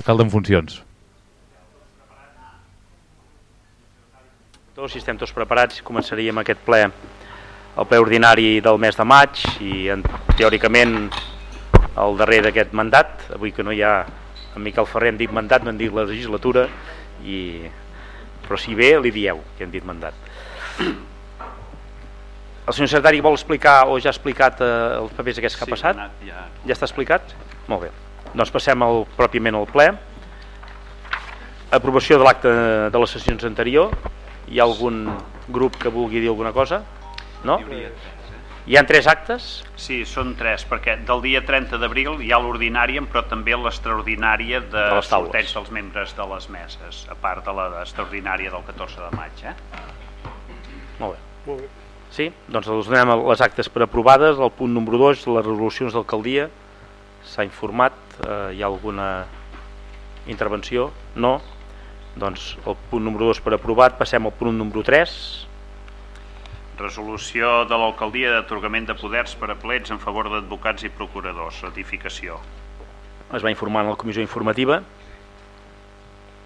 alcalde en funcions. Tots, si estem tots preparats, començaríem aquest ple el ple ordinari del mes de maig i en, teòricament el darrer d'aquest mandat, avui que no hi ha en Miquel Ferrer hem dit mandat, no hem dit la legislatura i... però si bé li dieu que hem dit mandat el senyor secretari vol explicar o ja ha explicat eh, els papers aquests que Sí, ha passat? ja. Ja està explicat? Molt bé. Doncs passem al, pròpiament al ple. Aprovació de l'acte de les sessions anterior. Hi ha algun grup que vulgui dir alguna cosa? No? Hi hauria tres? Hi han tres actes? Sí, són tres, perquè del dia 30 d'abril hi ha l'ordinària, però també l'extraordinària de, De sorteig dels membres de les meses, a part de l'extraordinària del 14 de maig. Eh? Molt bé. Molt bé. Sí? Doncs els donem les actes per aprovades. El punt número 2, les resolucions d'alcaldia. S'ha informat. Eh, hi ha alguna intervenció? No? Doncs el punt número 2 per aprovat. Passem al punt número 3. Resolució de l'alcaldia d'atorgament de poders per a plets en favor d'advocats i procuradors. Ratificació. Es va informar en la comissió informativa.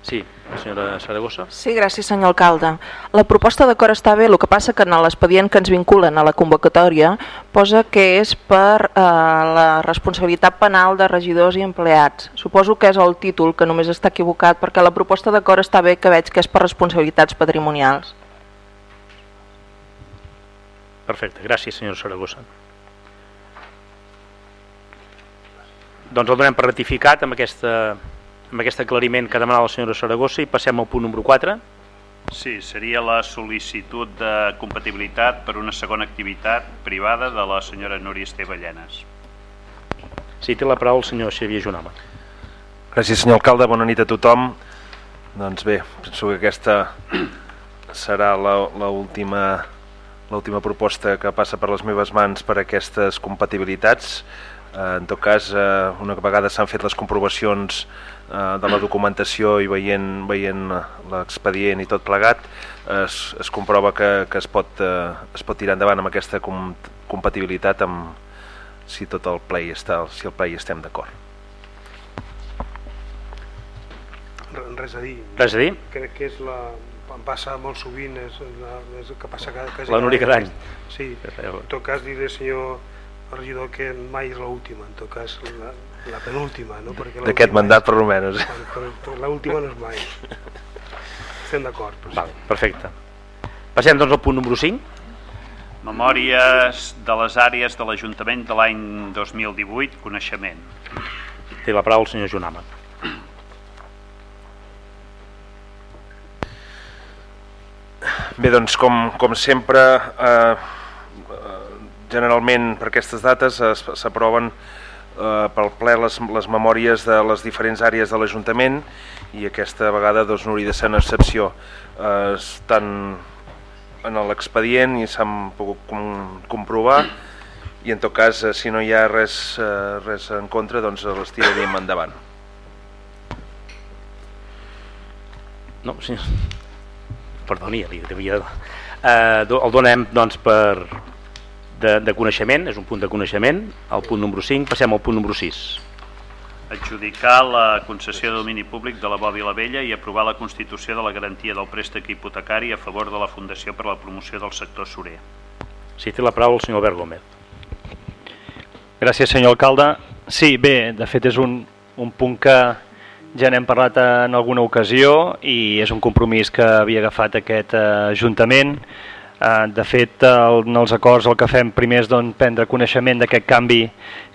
Sí, senyora Saragossa. Sí, gràcies, senyor alcalde. La proposta d'acord està bé, el que passa que en l'expedient que ens vinculen a la convocatòria posa que és per eh, la responsabilitat penal de regidors i empleats. Suposo que és el títol que només està equivocat perquè la proposta d'acord està bé que veig que és per responsabilitats patrimonials. Perfecte, gràcies senyora Saragossa. Doncs el donem per ratificat amb, aquesta, amb aquest aclariment que demanava la senyora Saragossa i passem al punt número 4. Sí, seria la sol·licitud de compatibilitat per una segona activitat privada de la senyora Núria Esteve Llenes. Sí, té la paraula el senyor Xavier Junama. Gràcies, senyor alcalde. Bona nit a tothom. Doncs bé, penso que aquesta serà l'última l'última proposta que passa per les meves mans per aquestes compatibilitats. Eh, en tot cas, eh, una vegada s'han fet les comprovacions eh, de la documentació i veient, veient l'expedient i tot plegat, es, es comprova que, que es, pot, eh, es pot tirar endavant amb aquesta com, compatibilitat amb si tot el hi està, si el hi estem d'acord. Re- Res a dir. Res a dir? Crec que és la... Em passa molt sovint, és, la, és el que passa cada, quasi La Núria cada any. Sí, en tot cas diré, senyor regidor, que mai és l'última, en tot cas la, la penúltima, no? Perquè D'aquest mandat, per almenys. L'última no és mai. Estem d'acord. però sí. Vale, perfecte. Passem doncs al punt número 5. Memòries de les àrees de l'Ajuntament de l'any 2018, coneixement. Té la paraula el senyor Junama. Bé, doncs, com, com sempre, eh, eh, generalment per aquestes dates es- s'aproven eh, pel ple les, les memòries de les diferents àrees de l'Ajuntament i aquesta vegada doncs, no hauria de ser una excepció. Eh, estan en l'expedient i s'han pogut com, comprovar i en tot cas, eh, si no hi ha res, eh, res en contra, doncs les tiraríem endavant. No, sí. Perdoni, li devia... Eh, el donem doncs per de, de coneixement, és un punt de coneixement, el punt número 5, passem al punt número 6. Adjudicar la concessió de domini públic de la Bòbila Vella i aprovar la constitució de la garantia del préstec hipotecari a favor de la Fundació per la Promoció del Sector Surer. Si té la paraula el senyor Albert Gómez. Gràcies, senyor alcalde. Sí, bé, de fet és un, un punt que ja n'hem parlat en alguna ocasió i és un compromís que havia agafat aquest eh, Ajuntament. Eh, de fet, el, en els acords el que fem primer és doncs, prendre coneixement d'aquest canvi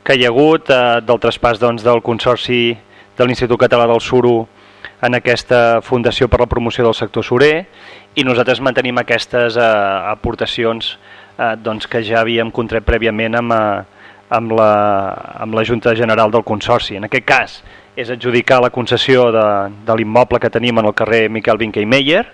que hi ha hagut, eh, del traspàs doncs, del Consorci de l'Institut Català del Suro en aquesta Fundació per la Promoció del Sector Surer i nosaltres mantenim aquestes eh, aportacions eh, doncs, que ja havíem contret prèviament amb, eh, amb, la, amb la Junta General del Consorci. En aquest cas és adjudicar la concessió de, de l'immoble que tenim en el carrer Miquel Vinque i Meyer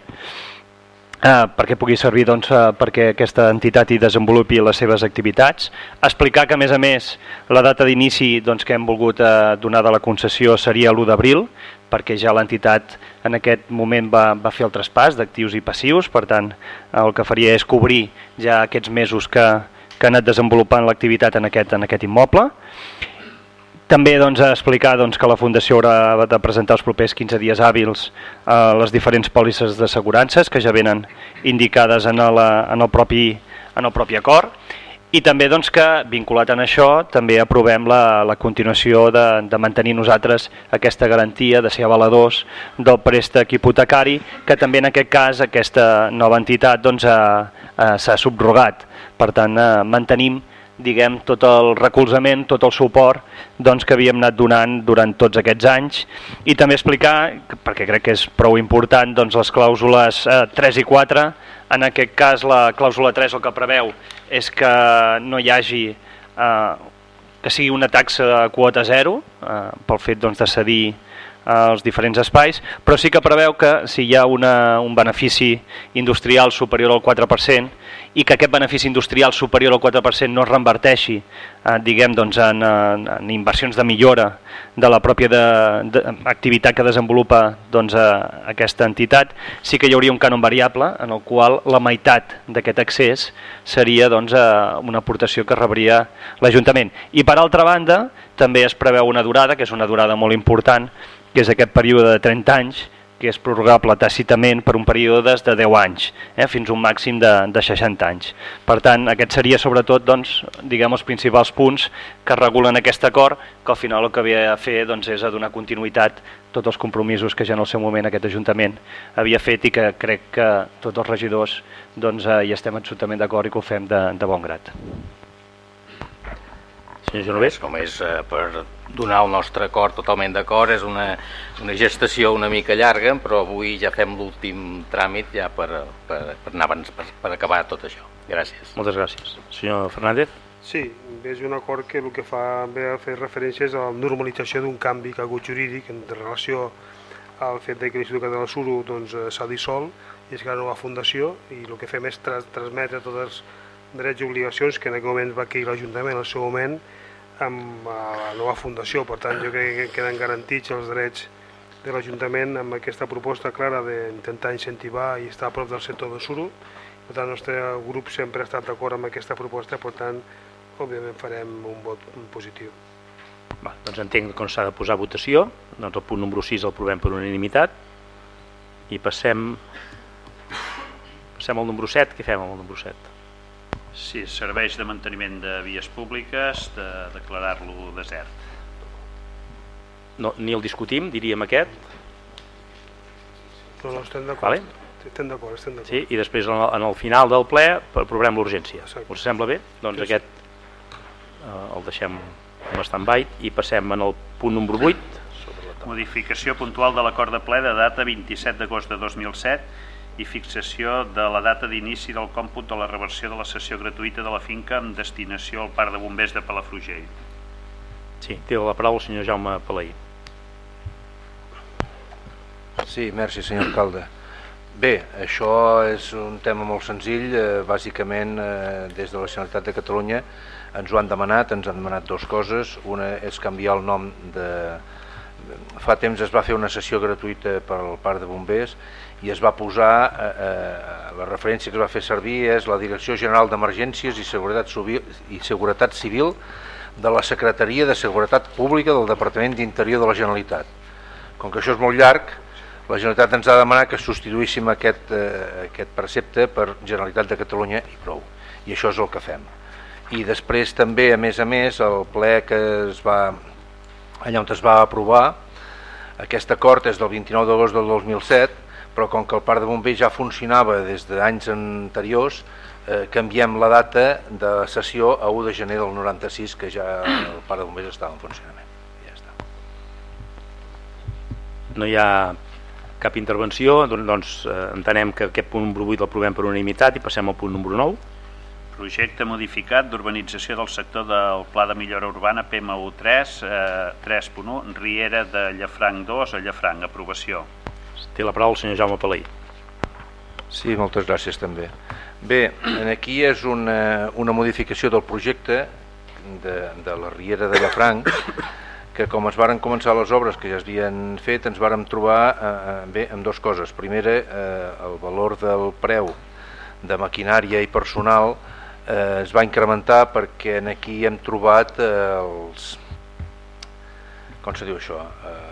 eh, perquè pugui servir doncs, eh, perquè aquesta entitat hi desenvolupi les seves activitats. Explicar que, a més a més, la data d'inici doncs, que hem volgut eh, donar de la concessió seria l'1 d'abril, perquè ja l'entitat en aquest moment va, va fer el traspàs d'actius i passius, per tant, el que faria és cobrir ja aquests mesos que, que ha anat desenvolupant l'activitat en, aquest, en aquest immoble. També doncs, a explicar doncs, que la Fundació haurà de presentar els propers 15 dies hàbils eh, les diferents pòlisses d'assegurances que ja venen indicades en el, en el, propi, en el propi acord i també doncs, que, vinculat en això, també aprovem la, la continuació de, de mantenir nosaltres aquesta garantia de ser avaladors del préstec hipotecari, que també en aquest cas aquesta nova entitat doncs, s'ha subrogat. Per tant, eh, mantenim diguem, tot el recolzament, tot el suport doncs, que havíem anat donant durant tots aquests anys. I també explicar, perquè crec que és prou important, doncs, les clàusules eh, 3 i 4, en aquest cas la clàusula 3 el que preveu és que no hi hagi eh, que sigui una taxa de quota zero eh, pel fet doncs, de cedir als diferents espais, però sí que preveu que si hi ha una, un benefici industrial superior al 4% i que aquest benefici industrial superior al 4% no es reverteixi eh, diguem, doncs, en, en, inversions de millora de la pròpia de, de, activitat que desenvolupa doncs, a, aquesta entitat, sí que hi hauria un cànon variable en el qual la meitat d'aquest accés seria doncs, a una aportació que rebria l'Ajuntament. I per altra banda, també es preveu una durada, que és una durada molt important, que és aquest període de 30 anys, que és prorrogable tàcitament per un període de 10 anys, eh, fins un màxim de, de 60 anys. Per tant, aquest seria sobretot doncs, diguem, els principals punts que regulen aquest acord, que al final el que havia de fer doncs, és a donar continuïtat tots els compromisos que ja en el seu moment aquest Ajuntament havia fet i que crec que tots els regidors doncs, eh, hi estem absolutament d'acord i que ho fem de, de bon grat. Senyor Genovés? Com és eh, per donar el nostre acord totalment d'acord, és una, una gestació una mica llarga, però avui ja fem l'últim tràmit ja per, per, per, anar abans, per, per acabar tot això. Gràcies. Moltes gràcies. Senyor Fernández? Sí, és un acord que el que fa ve a fer referències a la normalització d'un canvi que ha hagut jurídic en relació al fet que l'Institut Català del Suro doncs, eh, s'ha doncs, dissolt i és que la nova fundació i el que fem és tras transmetre tots els drets i obligacions que en aquell moment va adquirir l'Ajuntament en el seu moment amb la nova fundació. Per tant, jo crec que queden garantits els drets de l'Ajuntament amb aquesta proposta clara d'intentar incentivar i estar a prop del sector de suro. Per tant, el nostre grup sempre ha estat d'acord amb aquesta proposta, per tant, òbviament farem un vot positiu. Va, doncs entenc que s'ha de posar votació, doncs el punt número 6 el provem per unanimitat i passem passem al número 7, què fem amb el número 7? Sí, serveis de manteniment de vies públiques, de declarar-lo desert. No, ni el discutim, diríem aquest. No, no, estem d'acord. Vale? Estem d'acord, estem d'acord. Sí, i després en el, en el final del ple aprovarem l'urgència. Us sembla bé? Doncs sí, aquest eh, el deixem en stand-by i passem en el punt número 8. Modificació puntual de l'acord de ple de data 27 d'agost de 2007 i fixació de la data d'inici del còmput de la reversió de la sessió gratuïta de la finca amb destinació al Parc de Bombers de Palafrugell. Sí, té la paraula el senyor Jaume Palaí. Sí, merci senyor alcalde. Bé, això és un tema molt senzill, eh, bàsicament eh, des de la Generalitat de Catalunya ens ho han demanat, ens han demanat dues coses, una és canviar el nom de... Fa temps es va fer una sessió gratuïta per al Parc de Bombers i es va posar, eh, eh, la referència que es va fer servir és la Direcció General d'Emergències i Seguretat, i Seguretat Civil de la Secretaria de Seguretat Pública del Departament d'Interior de la Generalitat. Com que això és molt llarg, la Generalitat ens ha demanat que substituíssim aquest, eh, aquest precepte per Generalitat de Catalunya i prou. I això és el que fem. I després també, a més a més, el ple que es va, allà on es va aprovar, aquest acord és del 29 d'agost del 2007, però com que el parc de bombers ja funcionava des d'anys anteriors, eh, canviem la data de sessió a 1 de gener del 96, que ja el parc de bombers estava en funcionament. Ja està. No hi ha cap intervenció, doncs eh, entenem que aquest punt número 8 el provem per unanimitat i passem al punt número 9. Projecte modificat d'urbanització del sector del Pla de Millora Urbana PMU3 eh, 3.1 Riera de Llafranc 2 a Llafranc, aprovació. Té la paraula el senyor Jaume Palai. Sí, moltes gràcies també. Bé, aquí és una, una modificació del projecte de, de la Riera de Llafranc que com es varen començar les obres que ja es havien fet ens vàrem trobar eh, eh, bé amb dues coses. Primera, eh, el valor del preu de maquinària i personal eh, es va incrementar perquè en aquí hem trobat eh, els, com se diu això, eh,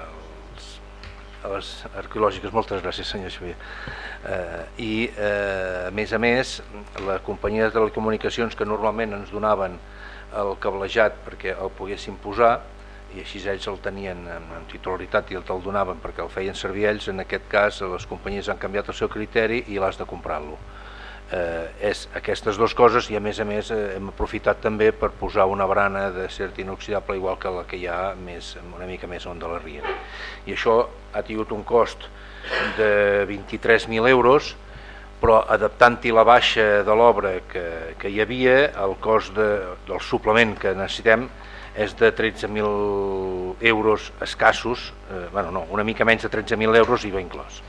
a les arqueològiques, moltes gràcies senyor Xavier, eh, i eh, a més a més la companyia de telecomunicacions que normalment ens donaven el cablejat perquè el poguessin posar i així ells el tenien en, en titularitat i el te'l donaven perquè el feien servir ells, en aquest cas les companyies han canviat el seu criteri i l'has de comprar-lo. Eh, és aquestes dues coses i a més a més eh, hem aprofitat també per posar una barana de cert inoxidable igual que la que hi ha més, una mica més on de la Riera. I això ha tingut un cost de 23.000 euros però adaptant-hi la baixa de l'obra que, que hi havia, el cost de, del suplement que necessitem és de 13.000 euros escassos, eh, bueno, no, una mica menys de 13.000 euros i va inclòs.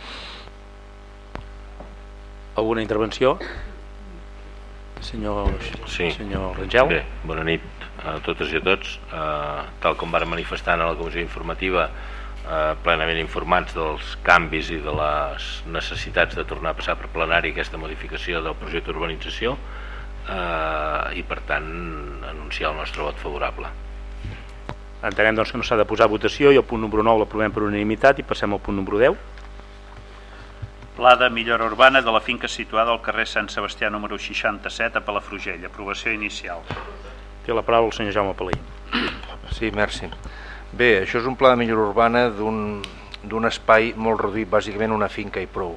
Alguna intervenció? Senyor, sí. senyor Rangel? Bé, bona nit a totes i a tots. Eh, tal com van manifestar en la comissió informativa, eh, plenament informats dels canvis i de les necessitats de tornar a passar per plenari aquesta modificació del projecte d'urbanització eh, i per tant anunciar el nostre vot favorable. Entenem doncs, que no s'ha de posar votació i el punt número 9 l'aprovem per unanimitat i passem al punt número 10. Pla de millora urbana de la finca situada al carrer Sant Sebastià número 67 a Palafrugell. Aprovació inicial. Té la paraula el senyor Jaume Palai. Sí, merci. Bé, això és un pla de millora urbana d'un espai molt reduït, bàsicament una finca i prou.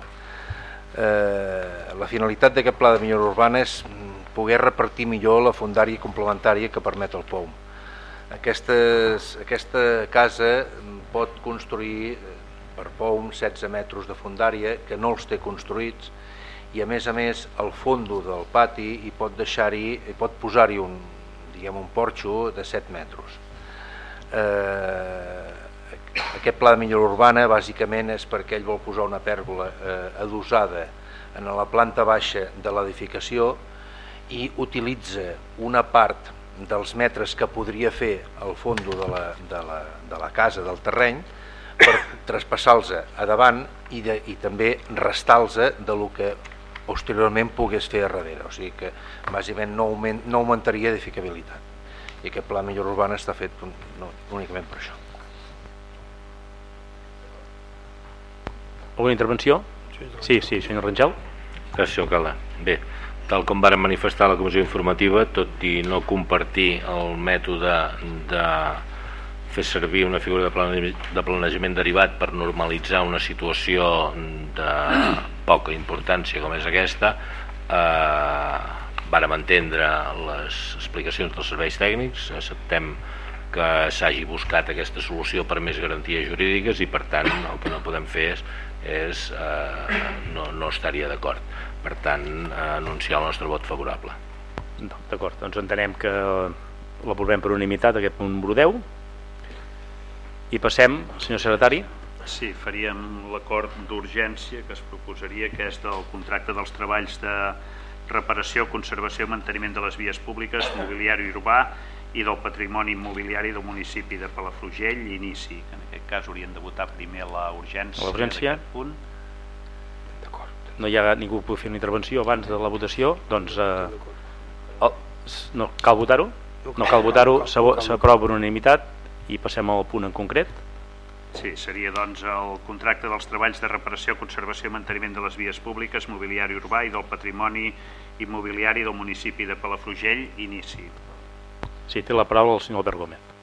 Eh, la finalitat d'aquest pla de millora urbana és poder repartir millor la fundària complementària que permet el POUM aquestes, aquesta casa pot construir per POUM 16 metres de fundària que no els té construïts i a més a més al fondo del pati hi pot deixar-hi pot posar-hi un, diguem, un porxo de 7 metres. Eh, aquest pla de millora urbana bàsicament és perquè ell vol posar una pèrgola eh, adosada en la planta baixa de l'edificació i utilitza una part dels metres que podria fer al fondo de la, de la, de la casa, del terreny, per traspassar-los a davant i, de, i també restar-los de lo que posteriorment pogués fer a darrere. O sigui que bàsicament no, augment, no augmentaria edificabilitat. I aquest pla millor urbana està fet no, únicament per això. Alguna intervenció? Sí, sí, senyor Rangel. Gràcies, alcalde. Bé, tal com varen manifestar la comissió informativa, tot i no compartir el mètode de fer servir una figura de planejament derivat per normalitzar una situació de poca importància com és aquesta, eh, vàrem entendre les explicacions dels serveis tècnics, acceptem que s'hagi buscat aquesta solució per més garanties jurídiques i per tant el que no podem fer és, és eh, no, no estaria d'acord. Per tant anunciar el nostre vot favorable. D'acord, doncs entenem que l'aprovem per unanimitat aquest punt número 10 i passem, senyor secretari Sí, faríem l'acord d'urgència que es proposaria que és del contracte dels treballs de reparació, conservació i manteniment de les vies públiques, mobiliari urbà i del patrimoni immobiliari del municipi de Palafrugell, inici, que en aquest cas haurien de votar primer la urgència, urgència. punt. No hi ha ningú que pugui fer una intervenció abans de la votació, doncs eh, oh, no cal votar-ho? No cal votar-ho, s'aprova per unanimitat i passem al punt en concret. Sí, seria doncs el contracte dels treballs de reparació, conservació i manteniment de les vies públiques, mobiliari urbà i del patrimoni immobiliari del municipi de Palafrugell, inici. Sí, té la paraula el senyor Albert Gómez.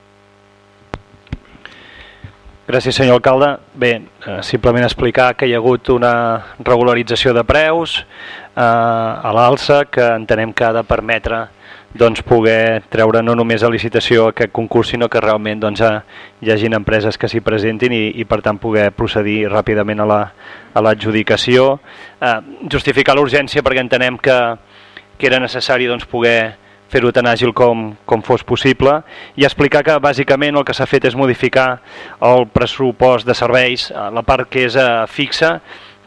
Gràcies, senyor alcalde. Bé, eh, simplement explicar que hi ha hagut una regularització de preus eh, a l'alça que entenem que ha de permetre doncs, poder treure no només a licitació aquest concurs, sinó que realment doncs, hi hagin empreses que s'hi presentin i, i per tant poder procedir ràpidament a l'adjudicació. La, eh, justificar l'urgència perquè entenem que, que era necessari doncs, poder fer-ho tan àgil com, com fos possible i explicar que bàsicament el que s'ha fet és modificar el pressupost de serveis, eh, la part que és eh, fixa,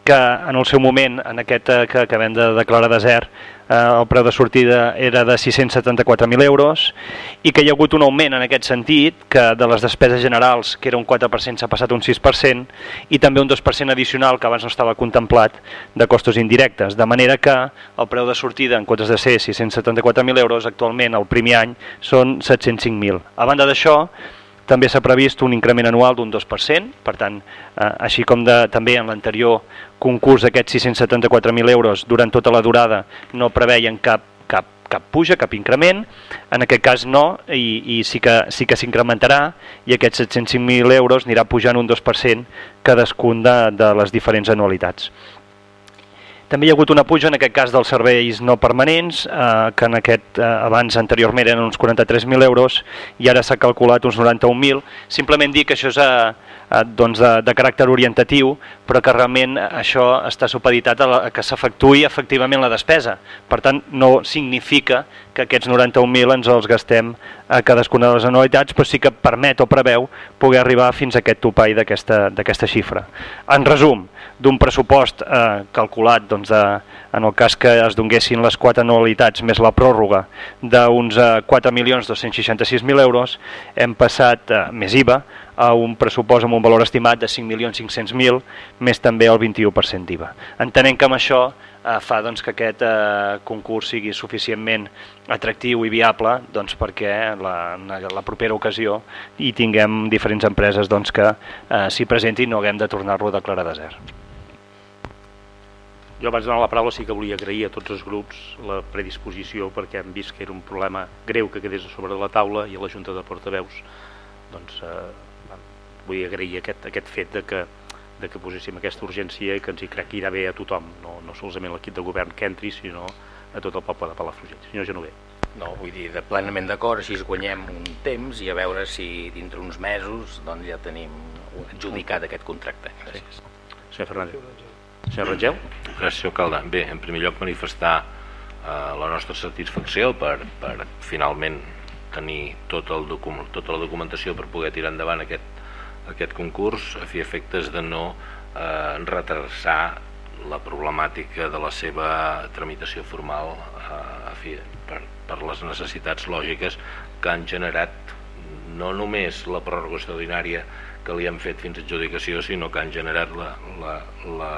que en el seu moment, en aquest eh, que acabem de declarar desert, eh, el preu de sortida era de 674.000 euros i que hi ha hagut un augment en aquest sentit, que de les despeses generals, que era un 4%, s'ha passat un 6%, i també un 2% addicional que abans no estava contemplat de costos indirectes, de manera que el preu de sortida en comptes de ser 674.000 euros, actualment el primer any són 705.000. A banda d'això, també s'ha previst un increment anual d'un 2%, per tant, eh, així com de, també en l'anterior concurs d'aquests 674.000 euros durant tota la durada no preveien cap, cap, cap puja, cap increment, en aquest cas no, i, i sí que sí que s'incrementarà i aquests 705.000 euros anirà pujant un 2% cadascun de, de les diferents anualitats. També hi ha hagut una puja, en aquest cas, dels serveis no permanents, eh, que en aquest, eh, abans anteriorment eren uns 43.000 euros i ara s'ha calculat uns 91.000. Simplement dir que això és a, a, doncs de, de caràcter orientatiu, però que realment això està supeditat a, la, a que s'efectuï efectivament la despesa. Per tant, no significa que aquests 91.000 ens els gastem a cadascuna de les anualitats, però sí que permet o preveu poder arribar fins a aquest topall d'aquesta xifra. En resum, d'un pressupost eh, calculat doncs, de, en el cas que es donguessin les quatre anualitats més la pròrroga d'uns eh, 4.266.000 euros, hem passat, eh, més IVA, a un pressupost amb un valor estimat de 5.500.000 més també el 21% d'IVA. Entenent que amb això eh, fa doncs, que aquest eh, concurs sigui suficientment atractiu i viable doncs, perquè la, la propera ocasió hi tinguem diferents empreses doncs, que eh, s'hi presentin i no haguem de tornar-lo a declarar desert. Jo abans de donar la paraula sí que volia agrair a tots els grups la predisposició perquè hem vist que era un problema greu que quedés a sobre la taula i a la Junta de Portaveus doncs eh, vull agrair aquest, aquest fet de que, de que poséssim aquesta urgència i que ens hi crec que irà bé a tothom, no, no solament l'equip de govern que entri, sinó a tot el poble de Palafrugell. Senyor Genover. No, vull dir, de plenament d'acord, així guanyem un temps i a veure si dintre uns mesos doncs ja tenim adjudicat aquest contracte. Gràcies. Sí. Senyor Fernández. Senyor Rangel. Gràcies, senyor Calda. Bé, en primer lloc manifestar eh, la nostra satisfacció per, per finalment tenir tot el document, tota la documentació per poder tirar endavant aquest, aquest concurs a fi efectes de no eh, retrasar la problemàtica de la seva tramitació formal eh, a fi, per, per les necessitats lògiques que han generat no només la pròrroga extraordinària que li han fet fins a adjudicació, sinó que han generat la, la, la,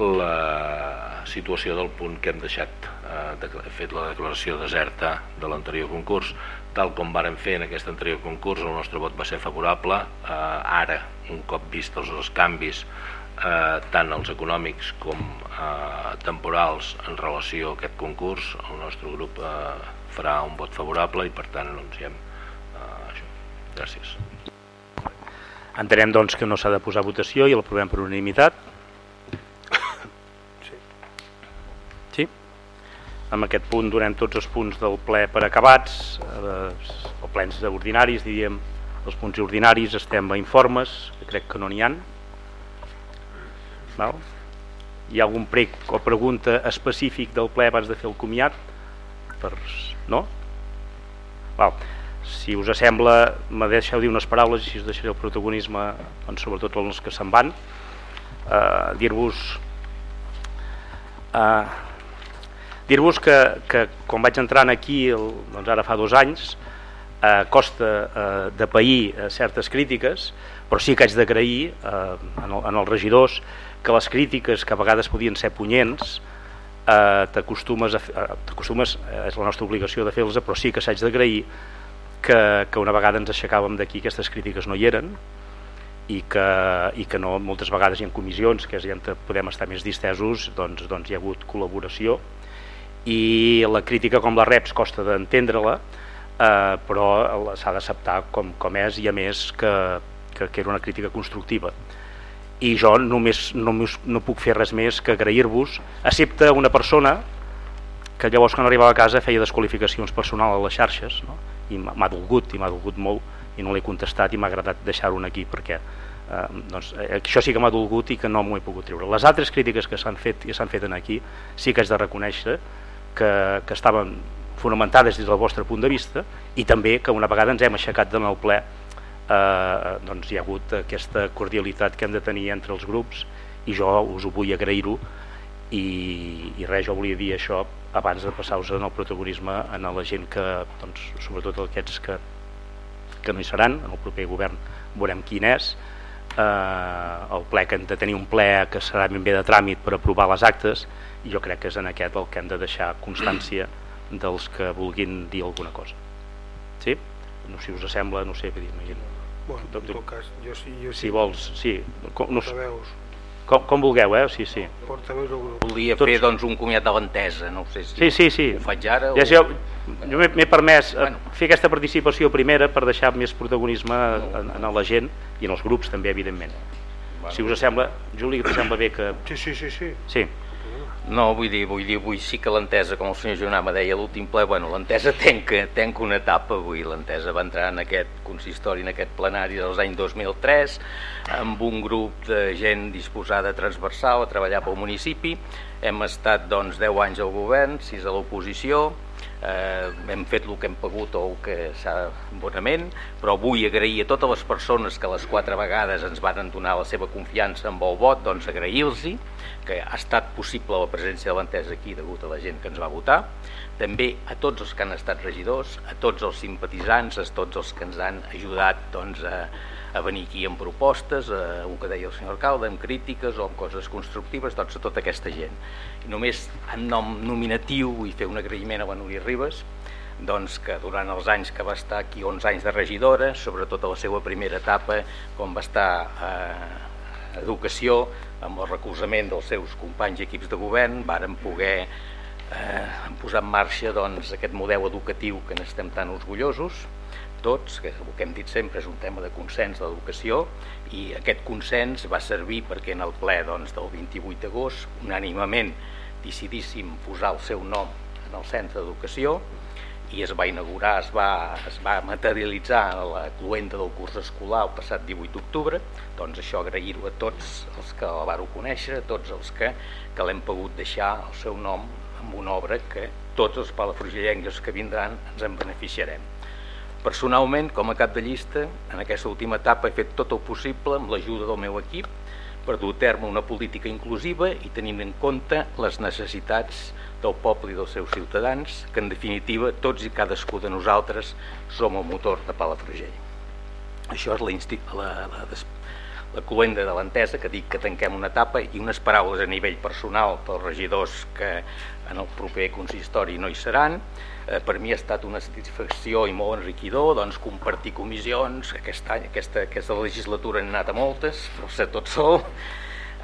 la situació del punt que hem deixat eh, fet la declaració deserta de l'anterior concurs tal com varen fer en aquest anterior concurs el nostre vot va ser favorable eh, ara, un cop vist els, els canvis eh, tant els econòmics com eh, temporals en relació a aquest concurs el nostre grup eh, farà un vot favorable i per tant anunciem eh, això. Gràcies. Entenem doncs que no s'ha de posar votació i l'aprovem per unanimitat. Amb aquest punt donem tots els punts del ple per acabats, eh, o plens ordinaris, diríem, els punts ordinaris estem a informes, que crec que no n'hi ha. Val? Hi ha algun prec o pregunta específic del ple abans de fer el comiat? Per... No? Val si us sembla, me deixeu dir unes paraules i si us deixaré el protagonisme, doncs, sobretot els que se'n van. Uh, Dir-vos uh, dir-vos que, que quan vaig entrar aquí, el, doncs ara fa dos anys, uh, costa uh, de pair uh, certes crítiques, però sí que haig d'agrair uh, en, en els regidors que les crítiques que a vegades podien ser punyents uh, t'acostumes, uh, t'acostumes és la nostra obligació de fer-les, però sí que s'haig d'agrair que, que una vegada ens aixecàvem d'aquí aquestes crítiques no hi eren i que, i que no, moltes vegades hi ha comissions que ja podem estar més distesos doncs, doncs hi ha hagut col·laboració i la crítica com la reps costa d'entendre-la eh, però s'ha d'acceptar com, com és i a més que, que, que era una crítica constructiva i jo només, només no puc fer res més que agrair-vos excepte una persona que llavors quan arribava a casa feia desqualificacions personals a les xarxes no? i m'ha dolgut, i m'ha dolgut molt i no l'he contestat i m'ha agradat deixar-ho aquí perquè eh, doncs, eh, això sí que m'ha dolgut i que no m'ho he pogut treure. Les altres crítiques que s'han fet i s'han fet aquí sí que haig de reconèixer que, que estaven fonamentades des del vostre punt de vista i també que una vegada ens hem aixecat en el ple eh, doncs hi ha hagut aquesta cordialitat que hem de tenir entre els grups i jo us ho vull agrair-ho i, i res, jo volia dir això abans de passar-vos en el protagonisme en la gent que, doncs, sobretot aquests que, que no hi seran, en el proper govern veurem quin és, eh, el ple que hem de tenir un ple que serà ben bé de tràmit per aprovar les actes i jo crec que és en aquest el que hem de deixar constància dels que vulguin dir alguna cosa. Sí? no sé si us sembla, no sé, dir, imagino. Bueno, en tot cas, jo sí, jo sí. Si vols, sí. Com, no, Portaveus, com, com vulgueu, eh? Sí, sí. portaveus del grup. Volia Tots- fer doncs, un comiat de l'entesa, no sé si Sí, sí, sí. ho faig ara Ja, o... jo jo m'he permès eh, Bueno. fer aquesta participació primera per deixar més protagonisme en, en la gent i en els grups també, evidentment. Si us sembla, Juli, que sembla bé que... Sí, sí, sí, sí. Sí, No, vull dir, vull dir, avui sí que l'entesa, com el senyor Jonama deia a l'últim ple, bueno, l'entesa tenca, tenca una etapa avui, l'entesa va entrar en aquest consistori, en aquest plenari dels anys 2003, amb un grup de gent disposada transversal a treballar pel municipi, hem estat doncs 10 anys al govern, 6 a l'oposició, eh, hem fet el que hem pogut o el que s'ha bonament, però vull agrair a totes les persones que les quatre vegades ens van donar la seva confiança amb el vot, doncs agrair-los que ha estat possible la presència de l'entesa aquí degut a la gent que ens va votar, també a tots els que han estat regidors, a tots els simpatitzants, a tots els que ens han ajudat doncs, a, a venir aquí amb propostes, a el que deia el senyor alcalde, amb crítiques o amb coses constructives, doncs a tota aquesta gent. I només en nom nominatiu vull fer un agraïment a la Núria Ribes, doncs que durant els anys que va estar aquí, 11 anys de regidora, sobretot a la seva primera etapa, quan va estar a Educació, amb el recolzament dels seus companys i equips de govern, varen poder eh, posar en marxa doncs, aquest model educatiu que n'estem tan orgullosos, tots, que el que hem dit sempre és un tema de consens de l'educació i aquest consens va servir perquè en el ple doncs, del 28 d'agost unànimament decidíssim posar el seu nom en el centre d'educació i es va inaugurar, es va, es va materialitzar a la cluenda del curs escolar el passat 18 d'octubre, doncs això agrair-ho a tots els que la vàreu conèixer, a tots els que, que l'hem pogut deixar el seu nom amb una obra que tots els palafrugellencs que vindran ens en beneficiarem. Personalment, com a cap de llista, en aquesta última etapa he fet tot el possible amb l'ajuda del meu equip per dur a terme una política inclusiva i tenint en compte les necessitats del poble i dels seus ciutadans, que en definitiva tots i cadascú de nosaltres som el motor de Palafrugell. Això és la, la, la, la cluenda de l'entesa que dic que tanquem una etapa i unes paraules a nivell personal pels regidors que en el proper consistori no hi seran. Eh, per mi ha estat una satisfacció i molt enriquidor doncs, compartir comissions, aquest any, aquesta, aquesta legislatura han anat a moltes, però ser tot sol,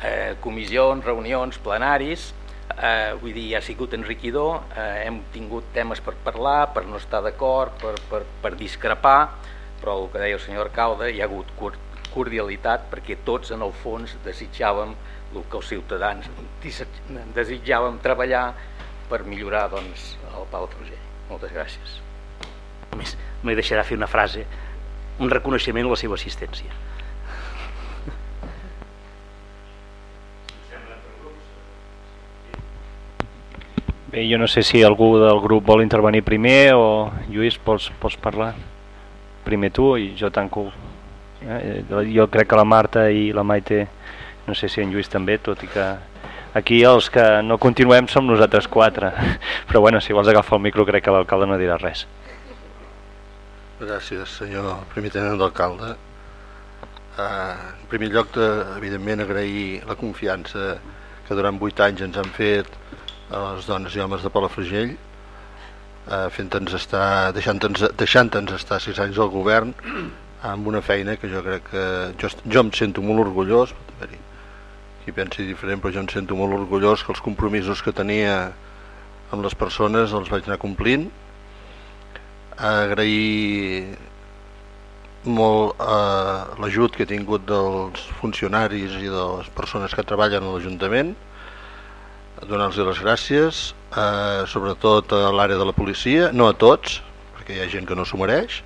eh, comissions, reunions, plenaris, eh, vull dir, ha sigut enriquidor, eh, hem tingut temes per parlar, per no estar d'acord, per, per, per discrepar, però el que deia el senyor alcalde, hi ha hagut cor- cordialitat perquè tots en el fons desitjàvem el que els ciutadans desitjàvem treballar per millorar doncs, el Palafrugell. Moltes gràcies. només me deixarà fer una frase, un reconeixement a la seva assistència. Bé, jo no sé si algú del grup vol intervenir primer o Lluís, pots, pots parlar? Primer tu i jo tanco. Eh? Jo crec que la Marta i la Maite, no sé si en Lluís també, tot i que aquí els que no continuem som nosaltres quatre. Però bueno, si vols agafar el micro crec que l'alcalde no dirà res. Gràcies, senyor primer tenent d'alcalde. Uh, en primer lloc, de, evidentment, agrair la confiança que durant vuit anys ens han fet a les dones i homes de Palafrugell, uh, fent-nos estar, deixant-nos deixant estar sis anys al govern amb una feina que jo crec que jo, jo em sento molt orgullós, qui pensi diferent, però jo em sento molt orgullós que els compromisos que tenia amb les persones els vaig anar complint. Agrair molt eh, l'ajut que he tingut dels funcionaris i de les persones que treballen a l'Ajuntament donar-los les gràcies eh, sobretot a l'àrea de la policia no a tots, perquè hi ha gent que no s'ho mereix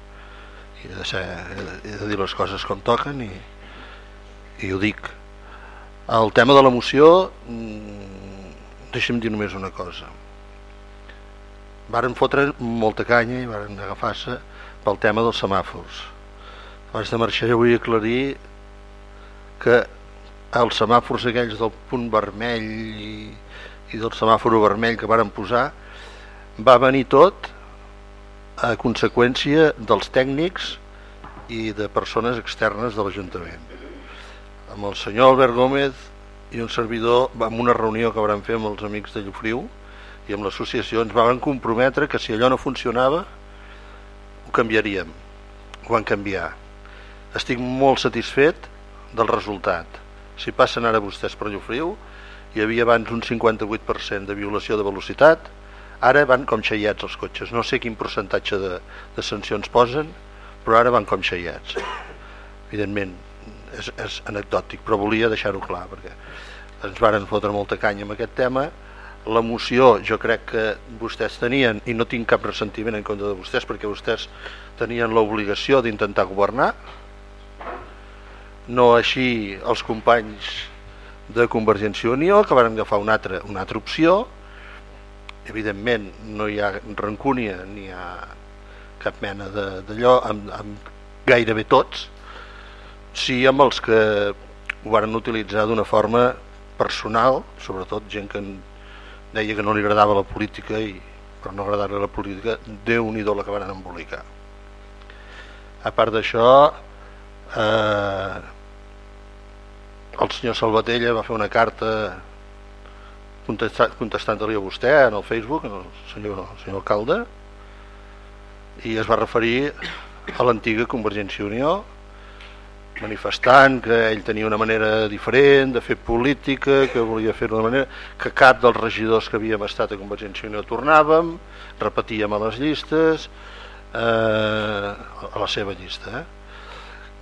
he de, ser, he de, dir les coses com toquen i, i ho dic el tema de la moció mm, deixa'm dir només una cosa varen fotre molta canya i varen agafar-se pel tema dels semàfors. Abans de marxar jo vull aclarir que els semàfors aquells del punt vermell i, i del semàfor vermell que varen posar va venir tot a conseqüència dels tècnics i de persones externes de l'Ajuntament. Amb el senyor Albert Gómez i un servidor, en una reunió que vam fer amb els amics de Llofriu, i amb l'associació ens van comprometre que si allò no funcionava ho canviaríem ho van canviar. Estic molt satisfet del resultat. Si passen ara vostès per Llofriu, hi havia abans un 58% de violació de velocitat, ara van com xaiats els cotxes. No sé quin percentatge de, de sancions posen, però ara van com xaiats. Evidentment, és, és anecdòtic, però volia deixar-ho clar, perquè ens varen fotre molta canya amb aquest tema. La moció jo crec que vostès tenien, i no tinc cap ressentiment en contra de vostès, perquè vostès tenien l'obligació d'intentar governar, no així els companys de Convergència i Unió, que van agafar una altra, una altra opció, evidentment no hi ha rancúnia ni hi ha cap mena d'allò amb, amb gairebé tots sí amb els que ho van utilitzar d'una forma personal, sobretot gent que deia que no li agradava la política i per no agradar-li la política déu nhi la que van embolicar. A part d'això eh, el senyor Salvatella va fer una carta contestant-li a vostè en el Facebook, el senyor, el senyor alcalde, i es va referir a l'antiga Convergència i Unió, manifestant que ell tenia una manera diferent de fer política, que volia fer d'una manera, que cap dels regidors que havíem estat a Convergència i Unió tornàvem, repetíem a les llistes, eh, a la seva llista, eh?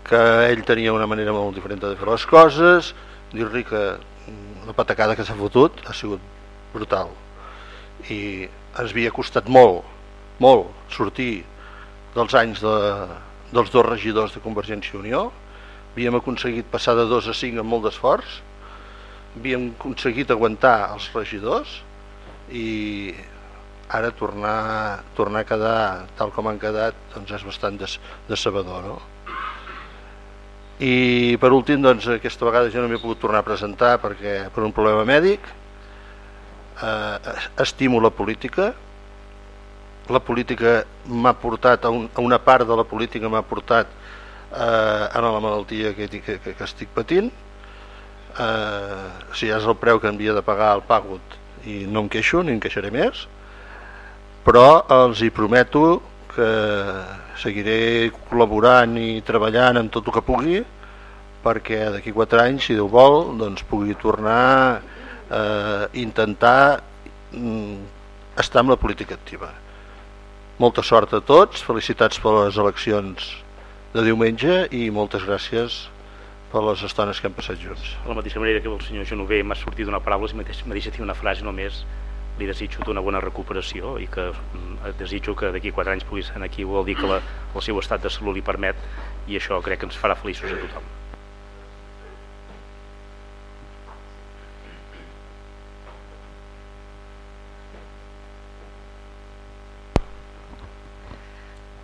Que ell tenia una manera molt diferent de fer les coses, dir-li que la patacada que s'ha fotut ha sigut brutal. I ens havia costat molt, molt sortir dels anys de, dels dos regidors de Convergència i Unió. Havíem aconseguit passar de 2 a 5 amb molt d'esforç. Havíem aconseguit aguantar els regidors i ara tornar, tornar a quedar tal com han quedat doncs és bastant decebedor no? I per últim doncs, aquesta vegada jo no m'he pogut tornar a presentar perquè per un problema mèdic eh, estimo la política. La política m'ha portat a, un, a una part de la política m'ha portat eh, a la malaltia que, que, que, estic patint. Eh, si és el preu que havia de pagar el pagut i no em queixo ni em queixaré més. Però els hi prometo que seguiré col·laborant i treballant en tot el que pugui perquè d'aquí 4 anys, si Déu vol, doncs pugui tornar a eh, intentar mm, estar amb la política activa. Molta sort a tots, felicitats per les eleccions de diumenge i moltes gràcies per les estones que hem passat junts. De la mateixa manera que el senyor Genover m'ha sortit d'una paraula i m'ha deixat una frase només li desitjo una bona recuperació i que mm, desitjo que d'aquí 4 anys pugui ser aquí. Vol dir que la, el seu estat de salut li permet i això crec que ens farà feliços a tothom.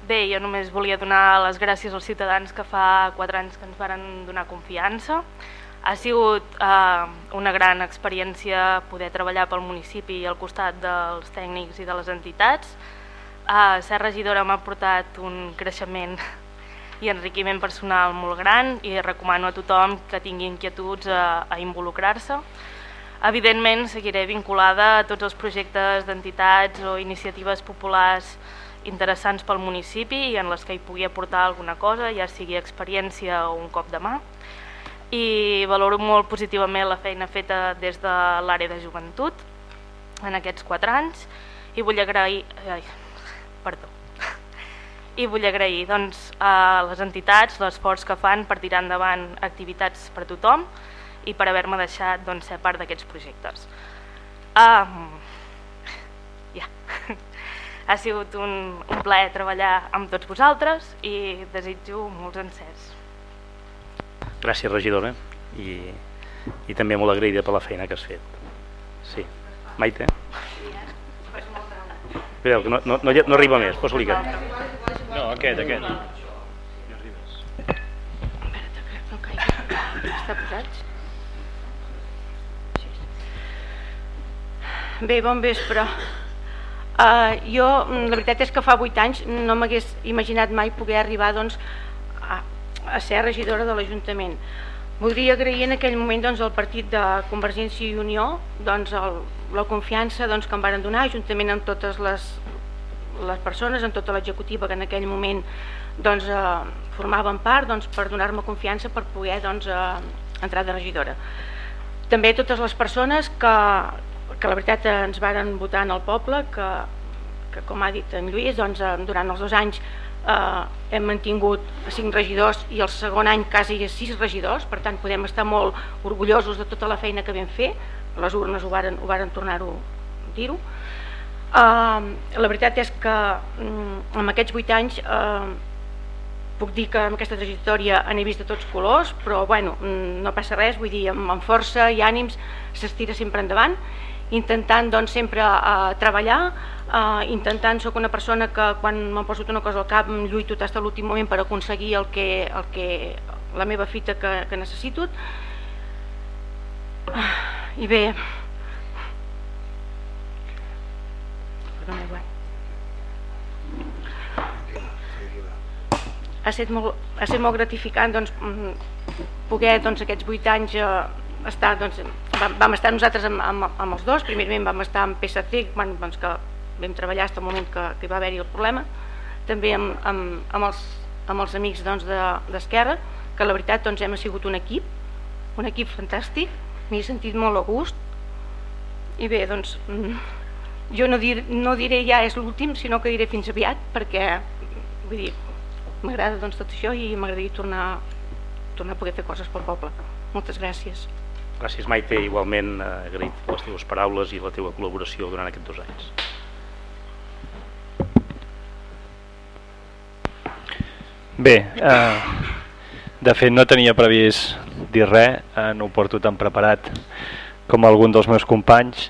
Bé, jo només volia donar les gràcies als ciutadans que fa 4 anys que ens varen donar confiança ha sigut eh, una gran experiència poder treballar pel municipi al costat dels tècnics i de les entitats. Eh, ser regidora m'ha portat un creixement i enriquiment personal molt gran i recomano a tothom que tingui inquietuds a, a involucrar-se. Evidentment seguiré vinculada a tots els projectes d'entitats o iniciatives populars interessants pel municipi i en les que hi pugui aportar alguna cosa, ja sigui experiència o un cop de mà i valoro molt positivament la feina feta des de l'àrea de joventut en aquests quatre anys i vull agrair ai, perdó i vull agrair doncs, a les entitats l'esforç que fan per tirar endavant activitats per a tothom i per haver-me deixat doncs, ser part d'aquests projectes. Um, ja. ha sigut un, un plaer treballar amb tots vosaltres i desitjo molts encerts. Gràcies, regidora, i, i també molt agraïda per la feina que has fet. Sí. Maite? Que no, no, no, no arriba més, posa-li aquest. No, aquest, aquest. Està posat? Bé, bon vespre. Uh, jo, la veritat és que fa 8 anys no m'hagués imaginat mai poder arribar doncs, a, ser regidora de l'Ajuntament. Voldria agrair en aquell moment doncs, al partit de Convergència i Unió doncs, el, la confiança doncs, que em varen donar, juntament amb totes les, les persones, en tota l'executiva que en aquell moment doncs, eh, formaven part doncs, per donar-me confiança per poder doncs, eh, entrar de regidora. També totes les persones que, que la veritat ens varen votar en el poble, que, que com ha dit en Lluís, doncs, eh, durant els dos anys eh, hem mantingut cinc regidors i el segon any quasi sis regidors, per tant podem estar molt orgullosos de tota la feina que vam fer, les urnes ho varen, ho varen tornar-ho dir-ho. Uh, la veritat és que en aquests vuit anys uh, puc dir que en aquesta trajectòria n'he vist de tots colors, però bueno, mm, no passa res, vull dir, amb, amb força i ànims s'estira sempre endavant, intentant doncs, sempre uh, treballar, uh, intentant, sóc una persona que quan m'han posat una cosa al cap lluito fins a l'últim moment per aconseguir el que, el que, la meva fita que, que necessito. Uh, I bé, Perdoneu, ha estat molt, ha estat molt gratificant doncs, mm, poder doncs, aquests vuit anys eh, estar, doncs, vam, vam estar nosaltres amb, amb, amb els dos, primerament vam estar amb PSC quan, doncs, que vam treballar fins al moment que, que va haver-hi el problema, també amb, amb, amb, els, amb els amics d'Esquerra, doncs, que la veritat doncs, hem sigut un equip, un equip fantàstic, m'hi he sentit molt a gust, i bé, doncs, mm, jo no, dir, no diré ja és l'últim, sinó que diré fins aviat, perquè vull dir, m'agrada doncs, tot això i m'agradaria tornar, tornar a poder fer coses pel poble. Moltes gràcies. Gràcies Maite, igualment eh, agraït les teves paraules i la teva col·laboració durant aquests dos anys. Bé, eh, de fet no tenia previst dir res, eh, no ho porto tan preparat com algun dels meus companys,